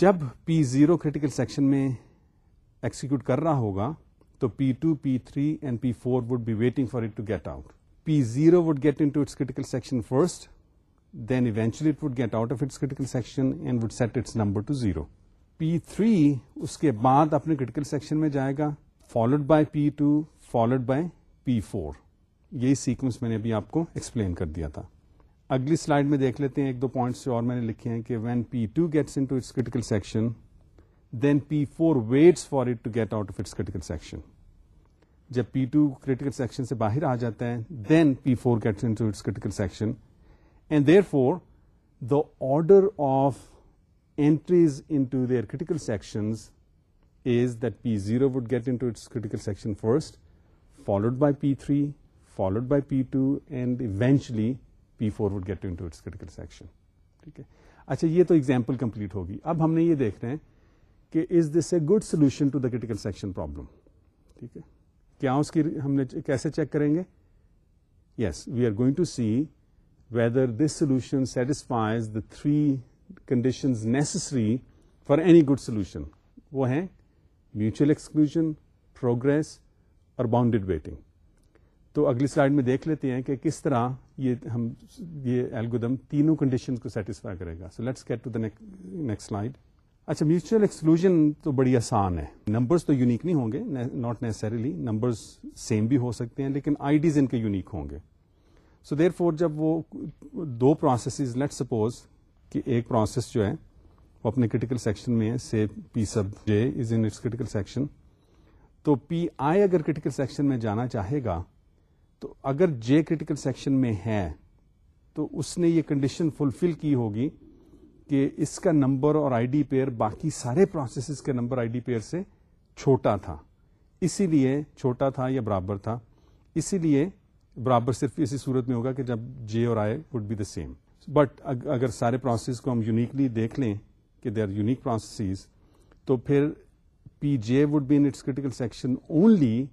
جب پی زیرو کریٹیکل سیکشن میں ایکسیکیوٹ کر رہا ہوگا تو P two P three and P four would be waiting for it to get out P zero would get into its critical section first then eventually it would get out of its critical section and would set its number to zero P three اس کے بعد اپنے critical section میں جائے گا followed by P two followed by P four یہی sequence میں نے ابھی آپ کو ایکسپلین کر دیا تھا اگلی سلائڈ میں دیکھ لیتے ہیں ایک دو پوائنٹس اور میں نے لکھے ہیں کہ when P two gets into its critical section then P four waits for it to get out of its critical critical section section جب پی ٹو سے باہر آ جاتا ہے then P four gets into its critical section and therefore the order of entries into their critical section is the zero would get in its critical section first followed by P three followed by P two and eventually P four would get کر اچھا یہ تو example complete ہوگی اب ہم نے یہ دیکھ رہے ہیں کہ is this a good solution critical section problem ٹھیک ہے کیا اس کی ہم نے کیسے چیک کریں گے yes we are going to see whether this solution satisfies the three conditions necessary for any good solution وہ ہیں میوچل ایکسکلوژن پروگرس اور باؤنڈیڈ ویٹنگ تو اگلی سلائڈ میں دیکھ لیتے ہیں کہ کس طرح یہ ہم یہ ایلگودم تینوں کنڈیشنز کو سیٹسفائی کرے گا so let's get to the next slide اچھا میوچل ایکسکلوژن تو بڑی آسان ہے نمبرس تو یونیک نہیں ہوں گے ناٹ نیسریلی نمبرز سیم بھی ہو سکتے ہیں لیکن آئی ڈیز ان کے یونیک ہوں گے سو دیر فور جب وہ دو پروسیسز لیٹ سپوز کہ ایک پروسیس جو ہے وہ اپنے کرٹیکل سیکشن میں ہے سے P sub J is in its critical section تو پی آئی اگر کرٹیکل سیکشن میں جانا چاہے گا تو اگر جے کرٹیکل سیکشن میں ہے تو اس نے یہ کنڈیشن فلفل کی ہوگی کہ اس کا نمبر اور آئی ڈی پیئر باقی سارے پروسیسز کے نمبر آئی ڈی پیئر سے چھوٹا تھا اسی لیے چھوٹا تھا یا برابر تھا اسی لیے برابر صرف اسی صورت میں ہوگا کہ جب جے اور I would be the same but اگر سارے پروسیس کو ہم یونیکلی دیکھ لیں کہ دے آر یونیک پروسیسز تو پھر P J would be its critical section only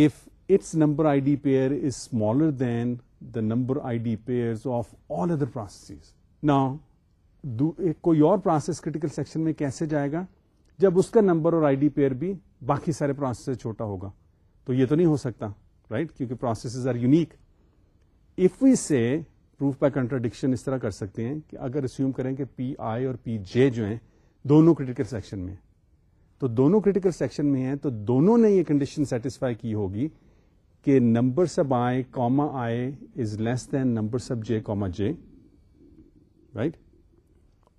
if its number I D pair is smaller than the number I D pair of all other processes نا کوئی اور process critical section میں کیسے جائے گا جب اس کا نمبر اور آئی ڈی پیئر بھی باقی سارے پروسیس سے چھوٹا ہوگا تو یہ تو نہیں ہو سکتا رائٹ right? کیونکہ processes are unique if we say proof by contradiction اس طرح کر سکتے ہیں کہ اگر کریں کہ پی آئی اور پی جے جو ہیں دونوں کریٹیکل سیکشن میں تو دونوں کریٹیکل سیکشن میں ہیں تو دونوں نے یہ کنڈیشن سیٹسفائی کی ہوگی کہ number sub I comma less than number sub J comma J right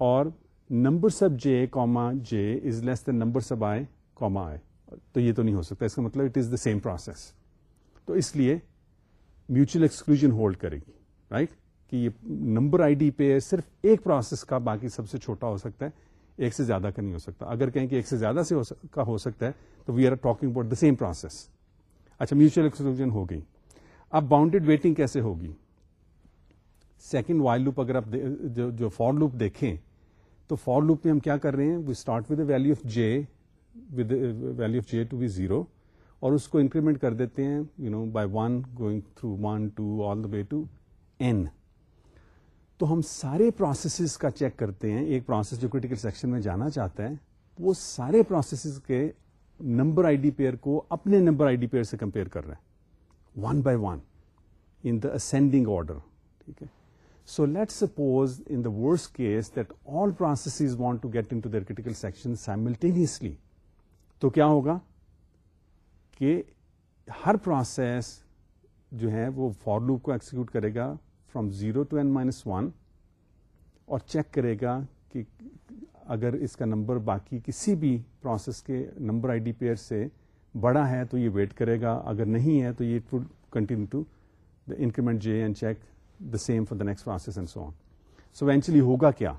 اور number sub J comma J is less than number sub I comma I تو یہ تو نہیں ہو سکتا اس کا مطلب it is the same process تو اس لیے میوچل ایکسکلوژن ہولڈ کرے گی رائٹ کہ یہ نمبر آئی ڈی پہ صرف ایک پروسیس کا باقی سب سے چھوٹا ہو سکتا ہے ایک سے زیادہ کا نہیں ہو سکتا اگر کہیں کہ ایک سے زیادہ سے کا ہو سکتا ہے تو we are talking about the same process اچھا میوچل ایکسکلوژن ہو گئی اب باؤنڈیڈ ویٹنگ کیسے ہوگی سیکنڈ وائلڈ لوپ اگر آپ جو فور لوپ دیکھیں تو فور لوپ میں ہم کیا کر رہے ہیں we start with value of J with value of J to be zero اور اس کو انکریمنٹ کر دیتے ہیں you know by one going through one to all the way to N تو ہم سارے پروسیسز کا چیک کرتے ہیں ایک پروسیس جو کریٹیکل سیکشن میں جانا چاہتا ہے وہ سارے پروسیسز کے نمبر آئی ڈی پیئر کو اپنے نمبر آئی ڈی پیئر سے کمپیئر کر رہے ہیں one by one in the ascending order ٹھیک ہے so let suppose in the worse case that all processes want to get into critical section simultaneously تو کیا ہوگا کہ ہر پروسیس جو ہے وہ فارلو کو ایکسیکیوٹ کرے گا from zero to N minus one اور چیک کرے گا کہ اگر اس کا نمبر باقی کسی بھی پروسیس کے نمبر آئی ڈی پیئر سے بڑا ہے تو یہ ویٹ کرے گا اگر نہیں ہے تو یہ would continue to the increment j and check the same for the next process and so on so eventually ہوگا کیا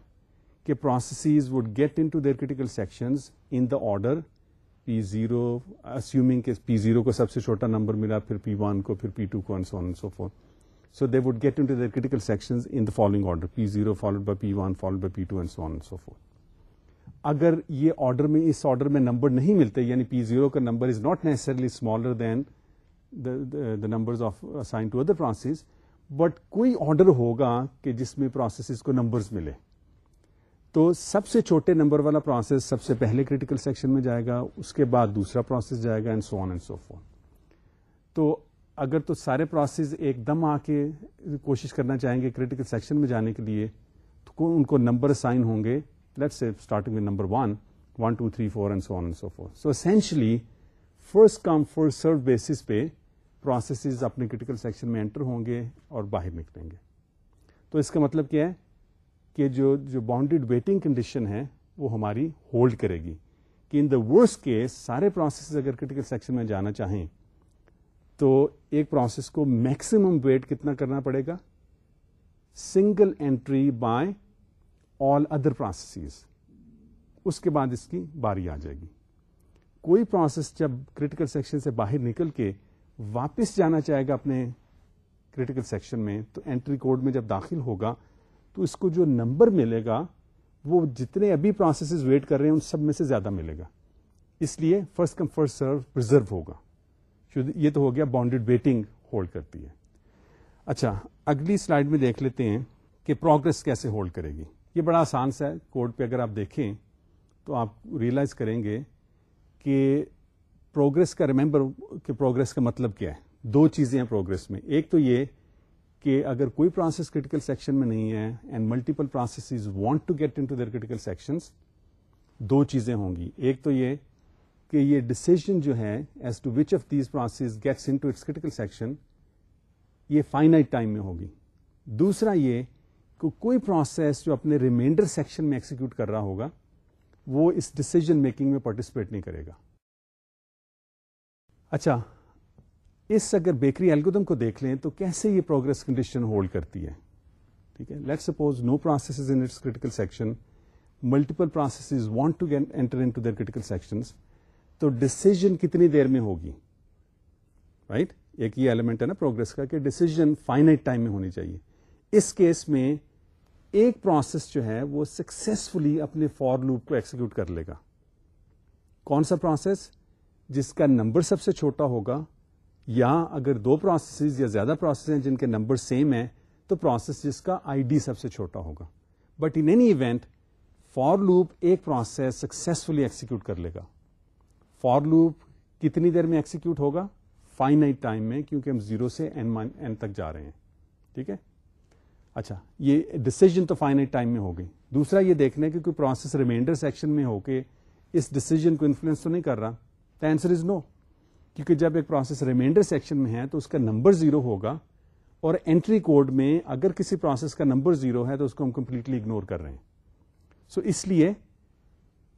کہ processes would get into their critical sections in the order P zero assuming کہ P zero کو سب سے چھوٹا number ملا پھر پی one کو پھر پی ٹو کو اینڈ سو سو فور نہیں ملتے یعنی بٹ کوئی آرڈر ہوگا کہ جس میں تو سب سے چھوٹے نمبر والا پروسیس سب سے پہلے کریٹیکل سیکشن میں جائے گا اس کے بعد دوسرا پروسیس جائے گا اینڈ سو فون تو اگر تو سارے پروسیس ایک دم آ کے کوشش کرنا چاہیں گے کریٹیکل سیکشن میں جانے کے لیے تو ان کو نمبر سائن ہوں گے let say starting with number one one two three four and so on so forth so essentially first come first serve basis پہ پروسیسز اپنے کریٹیکل سیکشن میں انٹر ہوں گے اور باہر نکلیں گے تو اس کا مطلب کیا ہے کہ جو جو باؤنڈیڈ ویٹنگ کنڈیشن ہے وہ ہماری ہولڈ کرے گی کہ ان دا ورسٹ کیس سارے پروسیسز اگر کریٹیکل سیکشن میں جانا چاہیں تو ایک پروسیس کو میکسیمم ویٹ کتنا کرنا پڑے گا single entry by all other processes اس کے بعد اس کی باری آ جائے گی کوئی پروسیس جب کریٹیکل سیکشن سے باہر نکل کے واپس جانا چاہے گا اپنے کریٹیکل سیکشن میں تو اینٹری کوڈ میں جب داخل ہوگا تو اس کو جو نمبر ملے گا وہ جتنے ابھی پروسیسز ویٹ کر رہے ہیں ان سب میں سے زیادہ ملے گا اس لیے first come first serve preserve ہوگا یہ تو ہو گیا باؤنڈیڈ ویٹنگ ہولڈ کرتی ہے اچھا اگلی سلائڈ میں دیکھ لیتے ہیں کہ پروگرس کیسے ہولڈ کرے گی یہ بڑا آسان سا ہے کوڈ پہ اگر آپ دیکھیں تو آپ ریئلائز کریں گے کہ پروگرس کا ریمبر کہ پروگرس کا مطلب کیا ہے دو چیزیں ہیں پروگرس میں ایک تو یہ کہ اگر کوئی پروسیس کریٹیکل سیکشن میں نہیں ہے and multiple process want to get into their critical sections دو چیزیں ہوں گی ایک تو یہ کہ یہ ڈسیزن جو ہے as to which of these process gets into its critical section یہ فائنائٹ ٹائم میں ہوگی دوسرا یہ کہ کوئی پروسیس جو اپنے ریمائنڈر سیکشن میں ایکسیکیوٹ کر رہا ہوگا وہ اس ڈسیزن میکنگ میں پارٹیسپیٹ نہیں کرے گا اچھا اس اگر بیکری الگودم کو دیکھ لیں تو کیسے یہ پروگرس کنڈیشن ہولڈ کرتی ہے ٹھیک ہے let suppose no process critical section multiple processes want to get enter into their critical sections تو ڈسیزن کتنی دیر میں ہوگی رائٹ right? ایک یہ ایلیمنٹ ہے نا پروگرس کا کہ ڈسیزن فائنائٹ ٹائم میں ہونی چاہیے اس کیس میں ایک پروسیس جو ہے وہ سکسیسفلی اپنے فور لوپ کو ایکسیکیوٹ کر لے گا کون سا پروسیس جس کا نمبر سب سے چھوٹا ہوگا یا اگر دو پروسیسز یا زیادہ پروسیس ہیں جن کے نمبر سیم ہیں تو پروسیس جس کا آئی ڈی سب سے چھوٹا ہوگا but in any event loop ایک پروسیس سکسیسفلی ایکسیکیوٹ کر لے گا فار لوپ کتنی دیر میں ایکسیکیوٹ ہوگا فائن ٹائم میں کیونکہ ہم زیرو سے این تک جا رہے ہیں ٹھیک ہے اچھا یہ ڈسیزن تو فائن ٹائم میں ہو گئی دوسرا یہ دیکھنا ہے کہ کوئی پروسیس ریمائنڈر سیکشن میں ہو کے اس ڈسیزن کو انفلوئنس تو نہیں کر رہا دا آنسر از نو کیونکہ جب ایک پروسیس ریمائنڈر سیکشن میں ہے تو اس کا نمبر زیرو ہوگا اور انٹری کوڈ میں اگر کسی پروسیس کا نمبر زیرو ہے تو اس کو ہم کمپلیٹلی اگنور کر رہے ہیں سو so اس لیے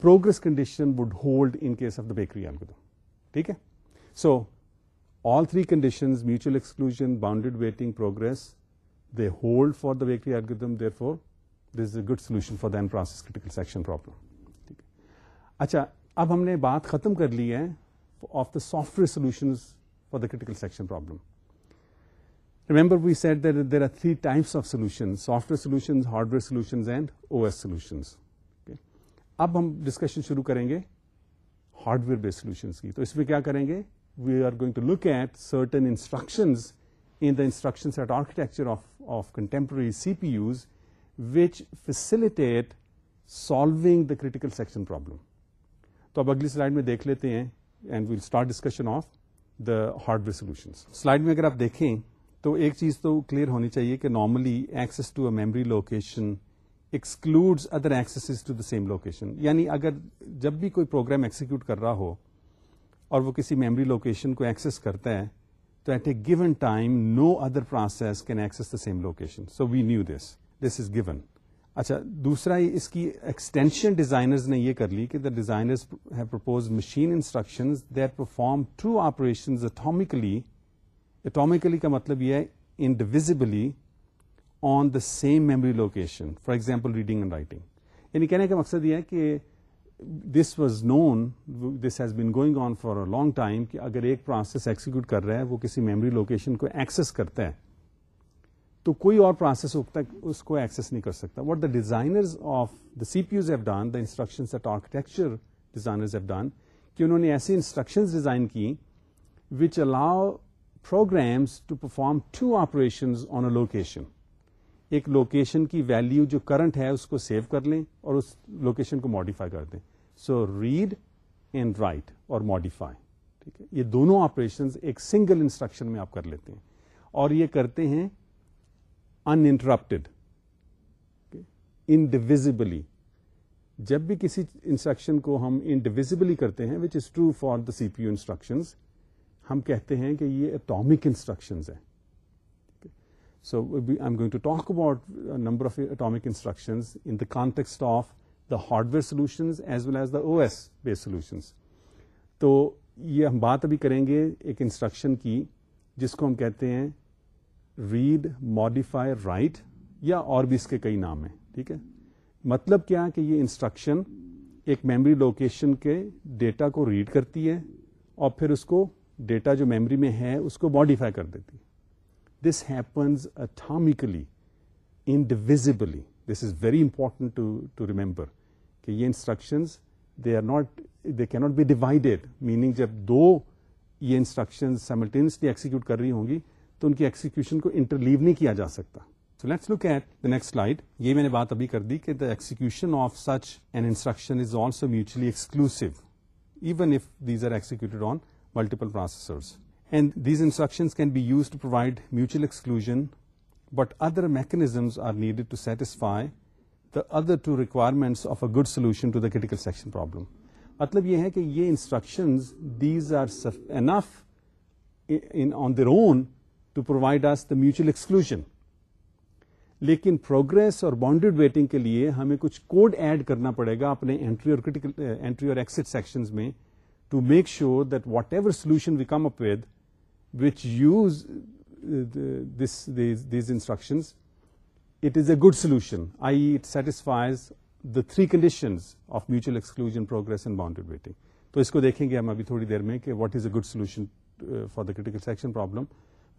progress condition would hold in case of the bakery algorithm ٹھیک ہے so all three conditions mutual exclusion bounded waiting progress they hold for the bakery الگ therefore this is a good solution for the and processes critical section problem ٹھیک ہے اچھا اب ہم نے بات ختم کر لی ہے of the software solutions for the critical section problem remember we said there are three types of solutions software solutions hardware solutions and O S solutions اب ہم ڈسکشن شروع کریں گے ہارڈ ویئر بیس سولوشنس کی تو اس میں کیا کریں گے we are going to look at certain instructions in the at architecture of contemporary C P Us which facilitate solving the critical section problem تو اب اگلی سلائڈ میں دیکھ لیتے ہیں and we'll start discussion of the hardware solutions slide میں اگر آپ دیکھیں تو ایک چیز تو کلیئر ہونی چاہیے کہ normally access to a memory location same location یعنی اگر جب بھی کوئی پروگرام ایکسیکیوٹ کر رہا ہو اور وہ کسی میمری لوکیشن کو ایکسیس کرتا ہے تو at a given time no other process can access the same location so we knew this this is given اچھا دوسرا اس کی ایکسٹینشن ڈیزائنرز نے یہ کر لی کہ the designers have purpose machine perform operation atomically atomically کا مطلب یہ ہے indivisibly on the same memory location for example reading and writing یعنی کہنے کا مقصد یہ ہے کہ this was known this has been going on for a long time کہ اگر ایک پروسیس ایکسیکیوٹ کر رہا ہے وہ کسی میموری لوکیشن کو ایکسس کرتا ہے تو کوئی اور پروسیس اس کو ایکسس نہیں کر سکتا what the designers of the C P Us have done the architecture designers have done کہ انہوں نے ایسی انسٹرکشن ڈیزائن کی which allow programs to perform two operation on a location ایک لوکیشن کی ویلو جو کرنٹ ہے اس کو سیو کر لیں اور اس لوکیشن کو ماڈیفائی کر دیں سو ریڈ اینڈ رائٹ اور ماڈیفائی ٹھیک ہے یہ دونوں آپریشن ایک سنگل انسٹرکشن میں آپ کر لیتے ہیں اور یہ کرتے ہیں انٹرپٹیڈ انڈیویزبلی جب بھی کسی انسٹرکشن کو ہم انڈیویزبلی کرتے ہیں which is true for the C P U instructions ہم کہتے ہیں کہ یہ اٹامک انسٹرکشنز ہیں so be I'm going to talk about number of atomic instructions in the context of the hardware solutions as well as the O S base solutions تو یہ ہم بات ابھی کریں گے ایک انسٹرکشن کی جس کو ہم کہتے ہیں ریڈ ماڈیفائی رائٹ یا اور بھی اس کے کئی نام ہیں ٹھیک ہے مطلب کیا کہ یہ انسٹرکشن ایک میمری لوکیشن کے ڈیٹا کو ریڈ کرتی ہے اور پھر اس کو ڈیٹا جو میمری میں ہے اس کو ماڈیفائی کر دیتی ہے pins atomically indivisibly this is very important remember کہ یہ instructions they are not they کی ناٹ بی ڈیوائڈیڈ میننگ جب دو یہ انسٹرکشن ایکسیکیوٹ کر رہی ہوں گی تو ان کی ایکسیکیوشن کو انٹرلیو نہیں کیا جا سکتا so let's look at the next slide یہ میں نے بات ابھی کر دی کہ the execution of such an instruction is also mutually exclusive even if these are executed on multiple processors and these instructions can be use to provide mutual exclusion but other mechanism are needed to satisfy the other two requirement of a good solution critical section problem مطلب یہ ہے کہ یہ instructions these are enough their own to provide us the mutual exclusion لیکن progress اور bounded waiting کے لیے ہمیں کچھ کوڈ ایڈ کرنا پڑے گا اپنے to make sure that whatever solution we come up with which use these instructions it is a good solution I it satisfies the three conditions of mutual exclusion progress and bounded waiting تو اس کو دیکھیں گے ہم ابھی تھوڑی دیر میں کہ what is a good solution for the critical section problem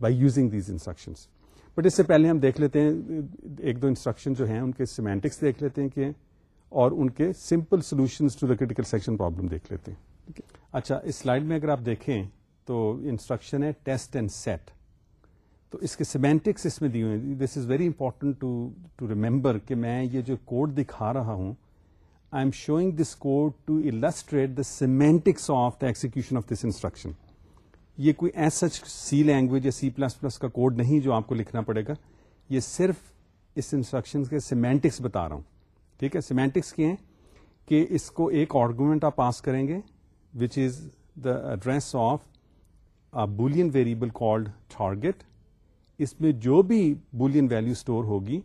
by using these instructions but اس سے پہلے ہم دیکھ لیتے ہیں uh, ایک دو انسٹرکشن جو ہیں ان کے سیمینٹکس دیکھ لیتے ہیں کہ اور ان کے simple solutions to the critical section problem دیکھ لیتے ہیں اچھا اس سلائڈ میں اگر آپ دیکھیں تو انسٹرکشن ہے ٹیسٹ اینڈ سیٹ تو اس کے سیمینٹکس اس میں دی ہوئی this is very important to remember کہ میں یہ جو کوڈ دکھا رہا ہوں I'm showing this code to illustrate the semantics of the execution of this instruction یہ کوئی ایس سی لینگویج یا سی پلس پلس کا کوڈ نہیں جو آپ کو لکھنا پڑے گا یہ صرف اس انسٹرکشن کے سیمینٹکس بتا رہا ہوں ٹھیک ہے سیمینٹکس کیے ہیں کہ اس کو ایک آرگومنٹ آپ پاس کریں گے which is the address of boolean variable called target اس میں جو بھی بولین ویلو اسٹور ہوگی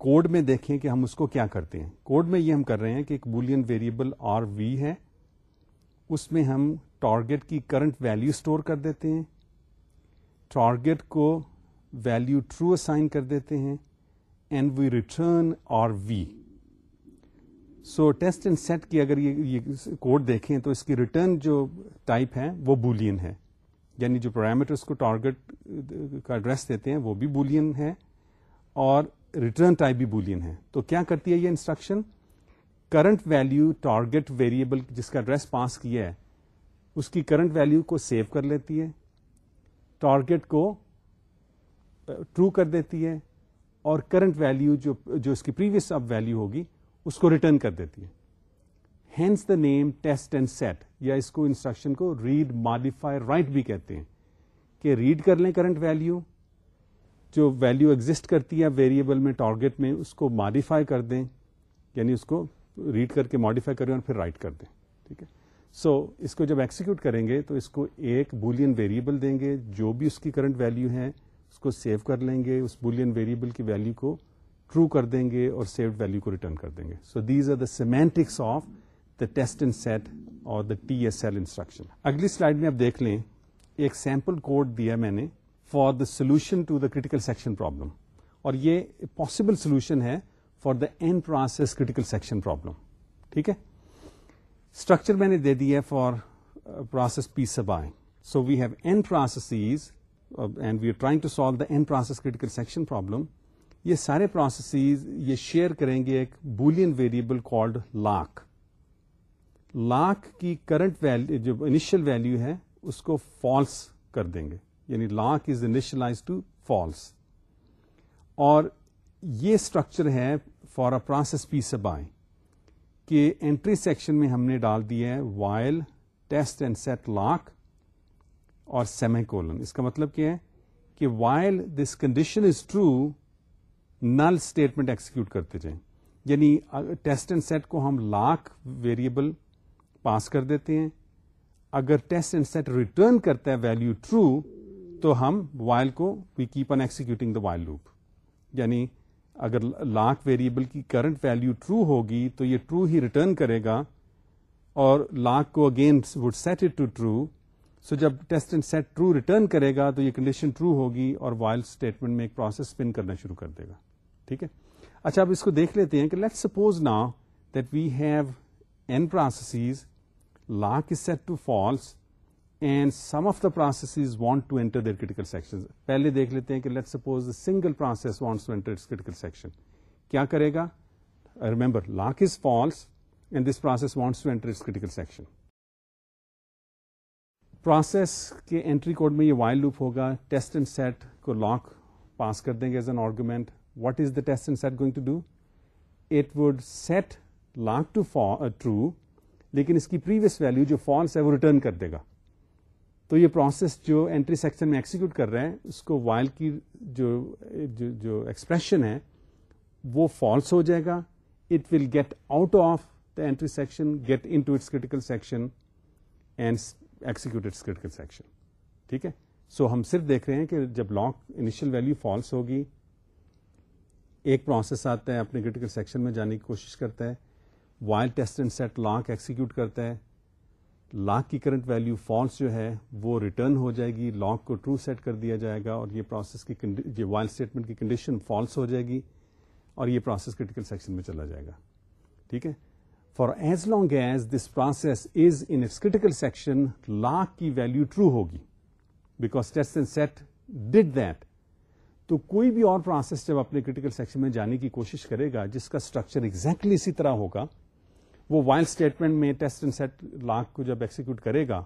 کوڈ میں دیکھیں کہ ہم اس کو کیا کرتے ہیں کوڈ میں یہ ہم کر رہے ہیں کہ ایک بولین ویریبل آر وی ہے اس میں ہم ٹارگیٹ کی کرنٹ ویلو اسٹور کر دیتے ہیں ٹارگیٹ کو ویلو ٹرو اسائن کر دیتے ہیں and we return R V so test and set کی اگر یہ کوڈ دیکھیں تو اس کی ریٹرن جو ٹائپ ہے وہ بولین ہے یعنی جو پیرامیٹرس کو ٹارگیٹ کا ایڈریس دیتے ہیں وہ بھی بولین ہے اور ریٹرن ٹائپ بھی بولین ہے تو کیا کرتی ہے یہ instruction current value target variable جس کا ایڈریس پاس کیا ہے اس کی کرنٹ ویلو کو سیو کر لیتی ہے ٹارگیٹ کو ٹرو کر دیتی ہے اور کرنٹ ویلو جو اس کی پریویس اب ویلو ہوگی اس کو ریٹرن کر دیتی ہے hence the name test and set یا اس کو انسٹرکشن کو ریڈ ماڈیفائی رائٹ بھی کہتے ہیں کہ ریڈ کر لیں کرنٹ ویلو جو ویلو ایگزٹ کرتی ہے ویریبل میں ٹارگیٹ میں اس کو ماڈیفائی کر دیں یعنی اس کو ریڈ کر کے ماڈیفائی کریں اور پھر رائٹ کر دیں ٹھیک ہے سو اس کو جب ایکسیکیوٹ کریں گے تو اس کو ایک بولین ویریبل دیں گے جو بھی اس کی کرنٹ ویلو ہے اس کو سیو کر لیں گے اس بولین ویریبل کی ویلو کو ٹرو کر دیں گے اور سیوڈ ویلو کو ریٹرن کر دیں گے so these are the semantics of the test and set اور the T S L instruction اگلی سلائڈ میں آپ دیکھ لیں ایک سیمپل کوڈ دیا میں نے for the solution to the critical section problem اور یہ پاسبل سولوشن ہے for the n process critical section problem ٹھیک ہے اسٹرکچر میں نے دے دی ہے for process P sub I so we have n process and we are trying to solve the n process critical section problem یہ سارے پروسیسز یہ شیئر کریں گے ایک Boolean variable called lock lock کی کرنٹ جو انیشل ویلو ہے اس کو فالس کر دیں گے یعنی lock is initialize to false اور یہ اسٹرکچر ہے فار اے پروسیس پی سائے کہ اینٹری سیکشن میں ہم نے ڈال دی ہے while test and set lock اور کولن اس کا مطلب کیا ہے کہ while this condition is true null statement execute کرتے جائیں یعنی ٹیسٹ اینڈ سیٹ کو ہم لاک ویریبل پاس کر دیتے ہیں اگر ٹیسٹ اینڈ سیٹ ریٹرن کرتا ہے ویلو ٹرو تو ہم وائل کو we keep on executing the while loop یعنی اگر لاک ویریبل کی کرنٹ ویلو ٹرو ہوگی تو یہ ٹرو ہی ریٹرن کرے گا اور لاک کو again would set it to true so جب test and set true return کرے گا تو یہ کنڈیشن ٹرو ہوگی اور وائل اسٹیٹمنٹ میں ایک پروسیس اسپن کرنا شروع کر دے گا ٹھیک ہے اچھا اب اس کو دیکھ لیتے ہیں کہ لیٹ سپوز نا that we have n processes lock is set false and some of the process want to کے انٹری کوڈ میں یہ وائل لوپ ہوگا ٹیسٹ اینڈ سیٹ کو لاک پاس کر دیں گے as an argument what is the test and set going to do it would set lock to true لیکن اس کی پریویس ویلو جو فالس ہے وہ ریٹرن کر دے گا تو یہ پروسیس جو انٹری سیکشن میں ایکسیکیوٹ کر رہے ہیں اس کو وائل کی جو جو ایکسپریشن ہے وہ فالس ہو جائے گا it will get out of the entry section get in to its critical section and execute its critical section ٹھیک ہے سو ہم صرف دیکھ رہے ہیں کہ جب لاک انیشیل ویلو فالس ہوگی ایک پروسیس آتا ہے اپنے کریٹیکل سیکشن میں جانے کی کوشش کرتا ہے while test and set lock execute کرتا ہے لاک کی کرنٹ ویلو فالس جو ہے وہ ریٹرن ہو جائے گی لاک کو ٹرو سیٹ کر دیا جائے گا اور یہ پروسیس کی یہ وائل اسٹیٹمنٹ کی کنڈیشن فالس ہو جائے گی اور یہ پروسیس کریٹیکل سیکشن میں چلا جائے گا ٹھیک ہے for as long as this process is in critical section lock کی ویلو ٹرو ہوگی because test and set did that تو کوئی بھی اور پروسیس جب اپنے کریٹیکل سیکشن میں جانے کی کوشش کرے گا جس کا اسٹرکچر ایگزیکٹلی اسی طرح ہوگا وہ وائل اسٹیٹمنٹ میں ٹیسٹ اینڈ سیٹ لاک کو جب ایکسیکیوٹ کرے گا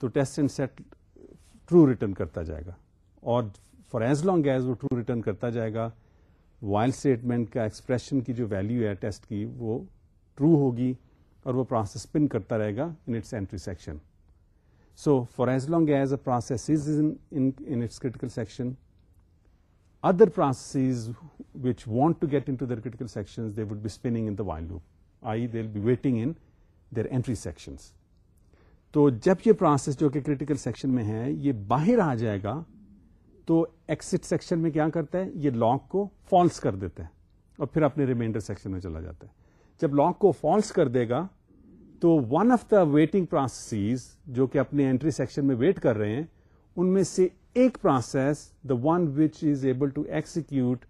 تو test and set true return کرتا جائے گا اور فار ایز لانگ ایز وہ ٹرو ریٹرن کرتا جائے گا وائل اسٹیٹمنٹ کا ایکسپریشن کی جو ویلو ہے ٹیسٹ کی وہ ٹرو ہوگی اور وہ پروسیس پن کرتا رہے گا in its entry section so for as long as a process critical section other get which want to get they would they would be the while loop I they be waiting in their entry section تو جب یہ process جو کہ critical section میں ہے یہ باہر آ جائے گا تو ایکسٹ سیکشن میں کیا کرتا ہے یہ لاک کو فالس کر دیتا ہے اور پھر اپنے ریمائنڈر سیکشن میں چلا جاتا ہے جب لاک کو فالس کر دے گا تو one of the waiting process جو کہ اپنے اینٹری سیکشن میں ویٹ کر رہے ہیں ان میں سے ایک process the one which is able to execute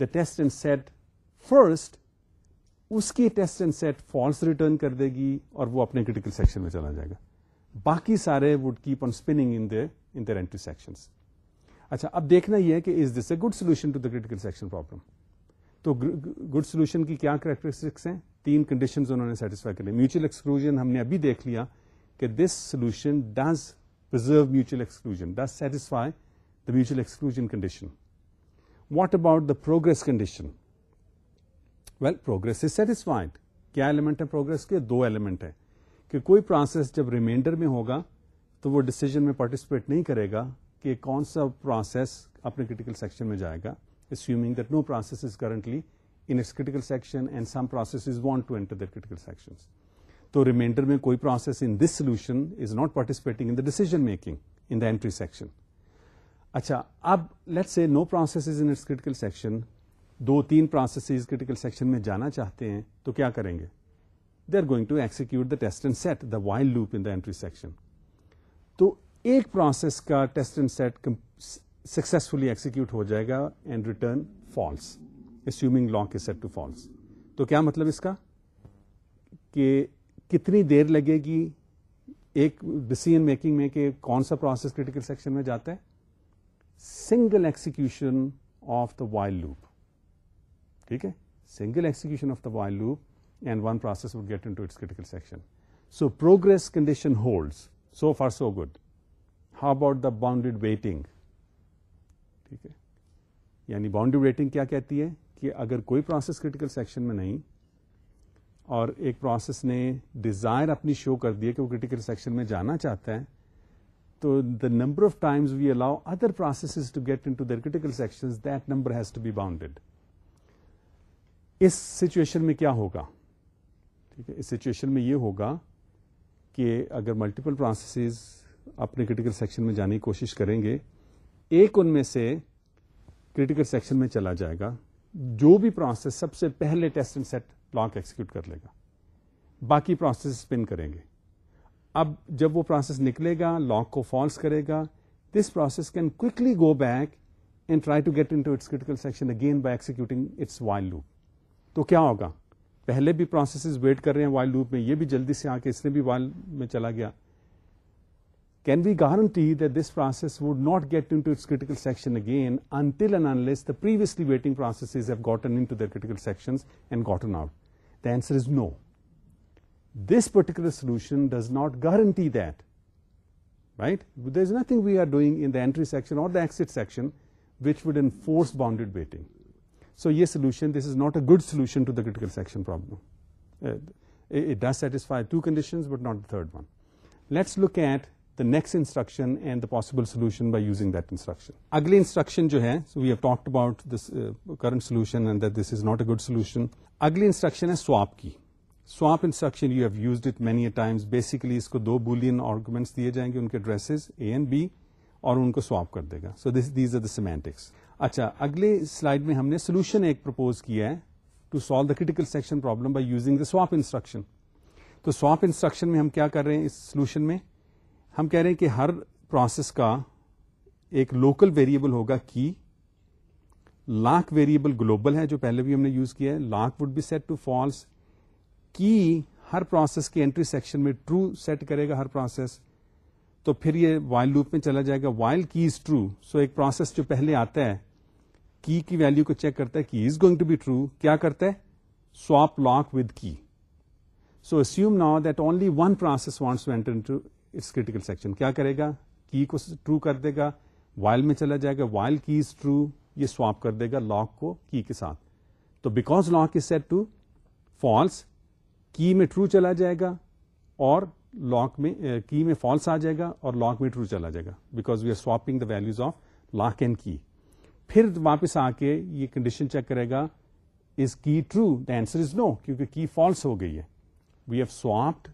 the test and set first اس کی test and set false return کر دے گی اور وہ اپنے کریٹیکل سیکشن میں چلا جائے گا باقی سارے would keep on in entry section اچھا اب دیکھنا یہ کہ is this a good solution to the critical section problem تو گڈ سولوشن کی کیا کریکٹرسٹکس ہیں تین کنڈیشن سیٹسفائی لی میوچل ایکسکلوژ ہم نے ابھی دیکھ لیا کہ this solution does preserve mutual exclusion does satisfy the mutual exclusion condition what about the progress condition well progress is satisfied کیا ایلیمنٹ ہے پروگرس کے دو ایلیمنٹ ہیں کہ کوئی پروسیس جب ریمائنڈر میں ہوگا تو وہ ڈسیزن میں پارٹیسپیٹ نہیں کرے گا کہ کون سا پروسیس اپنے کریٹیکل سیکشن میں جائے گا assuming that no process is currently in its critical section and some process is want to enter that critical section تو ریمائنڈر میں کوئی process in this solution is not participating in the decision making in the entry section اچھا اب let say no process is in its critical section دو تین processes critical section میں جانا چاہتے ہیں تو کیا کریں گے they are going to execute the test and set the while loop in the entry section تو ایک پروسیس کا test and set successfully execute ہو جائے گا and return false assuming lock to false تو کیا مطلب اس کا کہ کتنی دیر لگے گی ایک ڈسیزن میکنگ میں کہ کون سا پروسیس کریٹیکل سیکشن میں جاتا ہے single execution of the while loop ٹھیک ہے single execution of the while loop and one process would get in its section so progress condition holds so far so good how about the bounded waiting ٹھیک ہے یعنی boundary waiting کیا کہتی ہے کہ اگر کوئی پروسیس کریٹیکل سیکشن میں نہیں اور ایک پروسیس نے ڈیزائر اپنی شو کر دی کہ وہ کریٹیکل سیکشن میں جانا چاہتا ہے تو the number of times we allow other processes to get into the critical section that number has to be bounded us situation میں کیا ہوگا ٹھیک ہے اس سچویشن میں یہ ہوگا کہ اگر ملٹیپل پروسیسز اپنے کریٹیکل سیکشن میں جانے کی کوشش کریں گے ایک ان میں سے کریٹیکل سیکشن میں چلا جائے گا جو بھی پروسیس سب سے پہلے test and set lock execute کر لے گا باقی پروسیس اسپن کریں گے اب جب وہ پروسیس نکلے گا لاک کو فالس کرے گا دس پروسیس کین کو try to get its critical section again by executing its while loop تو کیا ہوگا پہلے بھی پروسیسز ویٹ کر رہے ہیں وائل لوپ میں یہ بھی جلدی سے آ کے اس نے بھی وائل میں چلا گیا can we guarantee that this process would not get into its critical section again until the previously waiting process critical section and gotten out the answer is no this particular solution does not guarantee that right there is nothing we are doing in the entry section اور یہ solution this is not a good solution to critical section look at instruction solution by یوزرکشن اگلی instruction جو ہے good solution اگلی instruction ہے swap کی swap instruction you have used it main time basically اس کو دو بولین آرگومنٹ دیے جائیں گے ان کے ڈریسز اے اینڈ بی اور ان کو سواپ کر دے گا so this these are semantics اچھا اگلے سلائیڈ میں ہم نے سولوشن ایک پرپوز کیا ہے to solve the critical section problem by using the swap instruction تو سواپ انسٹرکشن میں ہم کیا کر رہے ہیں اس سولوشن میں ہم کہہ رہے ہیں کہ ہر پروسیس کا ایک لوکل ویریبل ہوگا کی لاک ویریبل گلوبل ہے جو پہلے بھی ہم نے یوز کیا ہے lock would be set to false کی ہر پروسیس کی انٹری سیکشن میں ٹرو سیٹ کرے گا ہر پروسیس تو پھر یہ وائل لوپ میں چلا جائے گا while key is true so ایک پروسیس جو پہلے آتا ہے کی کی ویلو کو چیک کرتا ہے key is going to be true کیا کرتا ہے swap lock with key so assume that only one process wants to enter to critical section کیا کرے گا کی کو ٹرو کر دے گا وائل میں چلا جائے گا وائل کی از ٹرو یہ سواپ کر دے گا لاک کو کی کے ساتھ تو because lock is set to false key میں ٹرو چلا جائے گا اور لاک میں کی eh, میں فالس آ جائے گا اور لاک میں ٹرو چلا جائے گا because we are swapping the values of lock and key پھر واپس آ کے یہ کنڈیشن چیک کرے گا is key true the answer is no کیونکہ کی فالس ہو گئی ہے we have swapped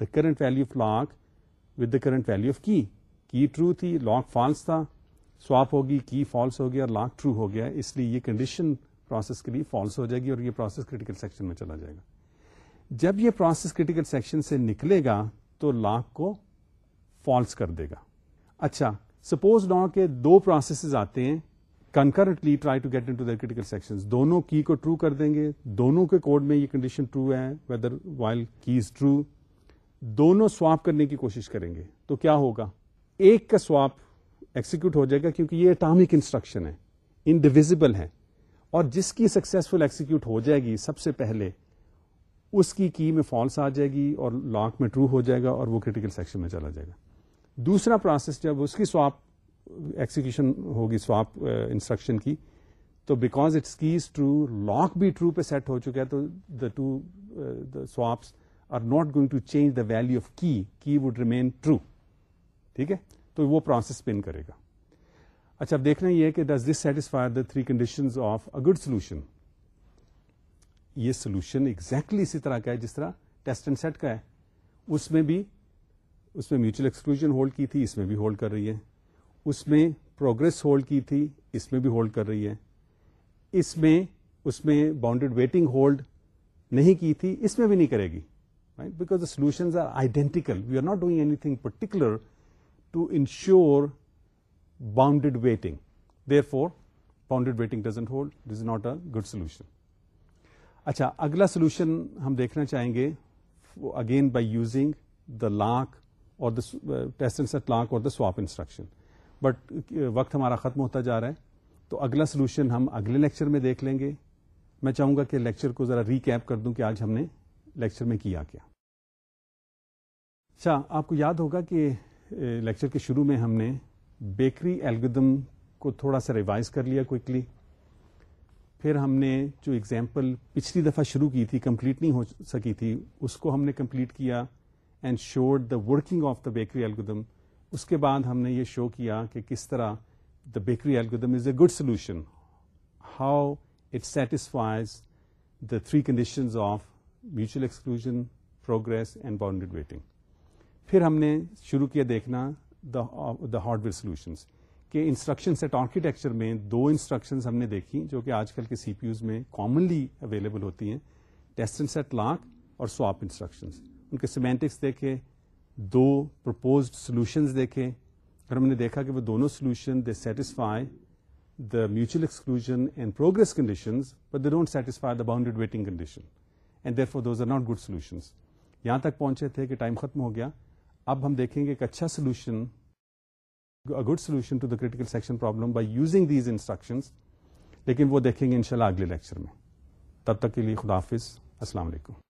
the current value of lock with the current value of key کی ٹرو تھی لاک فالس تھا سواپ ہوگی کی فالس ہو گیا لاک ٹرو ہو گیا اس لیے یہ کنڈیشن پروسیس کے لیے فالس ہو جائے گی اور یہ پروسیس کریٹیکل سیکشن میں چلا جائے گا جب یہ پروسیس کریٹیکل سیکشن سے نکلے گا تو لاک کو فالس کر دے گا اچھا سپوز دو پروسیسز آتے ہیں concurrently try to get critical section دونوں کی کو ٹرو کر دیں گے دونوں کے کوڈ میں یہ کنڈیشن ٹرو ہے whether while key is true دونوں سواپ کرنے کی کوشش کریں گے تو کیا ہوگا ایک کا سواپ ایکسیکیوٹ ہو جائے گا کیونکہ یہ اٹامک انسٹرکشن ہے انڈیویزبل ہے اور جس کی سکسیسفل ایکسیکیوٹ ہو جائے گی سب سے پہلے اس کی کی میں فالس آ جائے گی اور لاک میں ٹرو ہو جائے گا اور وہ کریٹیکل سیکشن میں چلا جائے گا دوسرا پروسیس جب اس کی سواپ ایکسیکیوشن ہوگی سواپ انسٹرکشن uh, کی تو because it's key's true lock بھی ٹرو پہ سیٹ ہو چکا ہے تو the to the swaps are not going to change the value of key key would remain true ٹھیک ہے تو وہ پروسیس پن کرے گا اچھا اب دیکھنا یہ کہ does this satisfy the three condition of a good solution یہ سولوشن ایگزیکٹلی اسی طرح کا ہے جس طرح ٹیسٹ اینڈ سیٹ کا ہے اس میں بھی اس میں میوچل ایکسکلوژن ہولڈ کی تھی اس میں بھی ہولڈ کر رہی ہے اس میں پروگرس ہولڈ کی تھی اس میں بھی ہولڈ کر رہی ہے اس میں اس میں باؤنڈیڈ ویٹنگ ہولڈ نہیں کی تھی اس میں بھی نہیں کرے گی right because the solution are identical we are not doing anything particular to ensure bounded waiting therefore bounded waiting doesn't hold is not a good solution اچھا اگلا سولوشن ہم دیکھنا چاہیں گے again by using the lock اور the test lock اور the swap instruction but وقت ہمارا ختم ہوتا جا رہا ہے تو اگلا سولوشن ہم اگلے لیکچر میں دیکھ لیں گے میں چاہوں گا کہ لیکچر کو ذرا ریکیپ کر دوں کہ آج ہم نے لیکچر میں کیا کیا اچھا آپ کو یاد ہوگا کہ لیکچر کے شروع میں ہم نے بیکری الگم کو تھوڑا سا ریوائز کر لیا کوئکلی پھر ہم نے جو اگزامپل پچھلی دفعہ شروع کی تھی کمپلیٹ نہیں ہو سکی تھی اس کو ہم نے کمپلیٹ کیا and showed the working of the bakery algorithm اس کے بعد ہم نے یہ شو کیا کہ کس طرح the bakery L is a good solution how it satisfies the three conditions of mutual exclusion progress and bounded waiting پھر ہم نے شروع کیا دیکھنا دا ہارڈ ویئر سولوشنس کہ انسٹرکشن سیٹ آرکیٹیکچر میں دو انسٹرکشنز ہم نے دیکھی جو کہ آج کل کے سی پی یوز میں کامنلی اویلیبل ہوتی ہیں ٹیسٹ سیٹ لاک اور سواپ انسٹرکشنز ان کے سیمینٹکس دیکھے دو پرپوزڈ سلوشنز دیکھے اگر ہم نے دیکھا کہ وہ دونوں solution they satisfy the mutual exclusion and progress conditions but they don't satisfy the bounded waiting condition and therefore those are not good solutions یہاں تک پہنچے تھے کہ ٹائم ختم ہو گیا اب ہم دیکھیں گے ایک اچھا solution good solution to the critical section problem by using these لیکن وہ دیکھیں گے ان شاء اللہ اگلے لیکچر میں تب تک کے لیے خدا حافظ السلام علیکم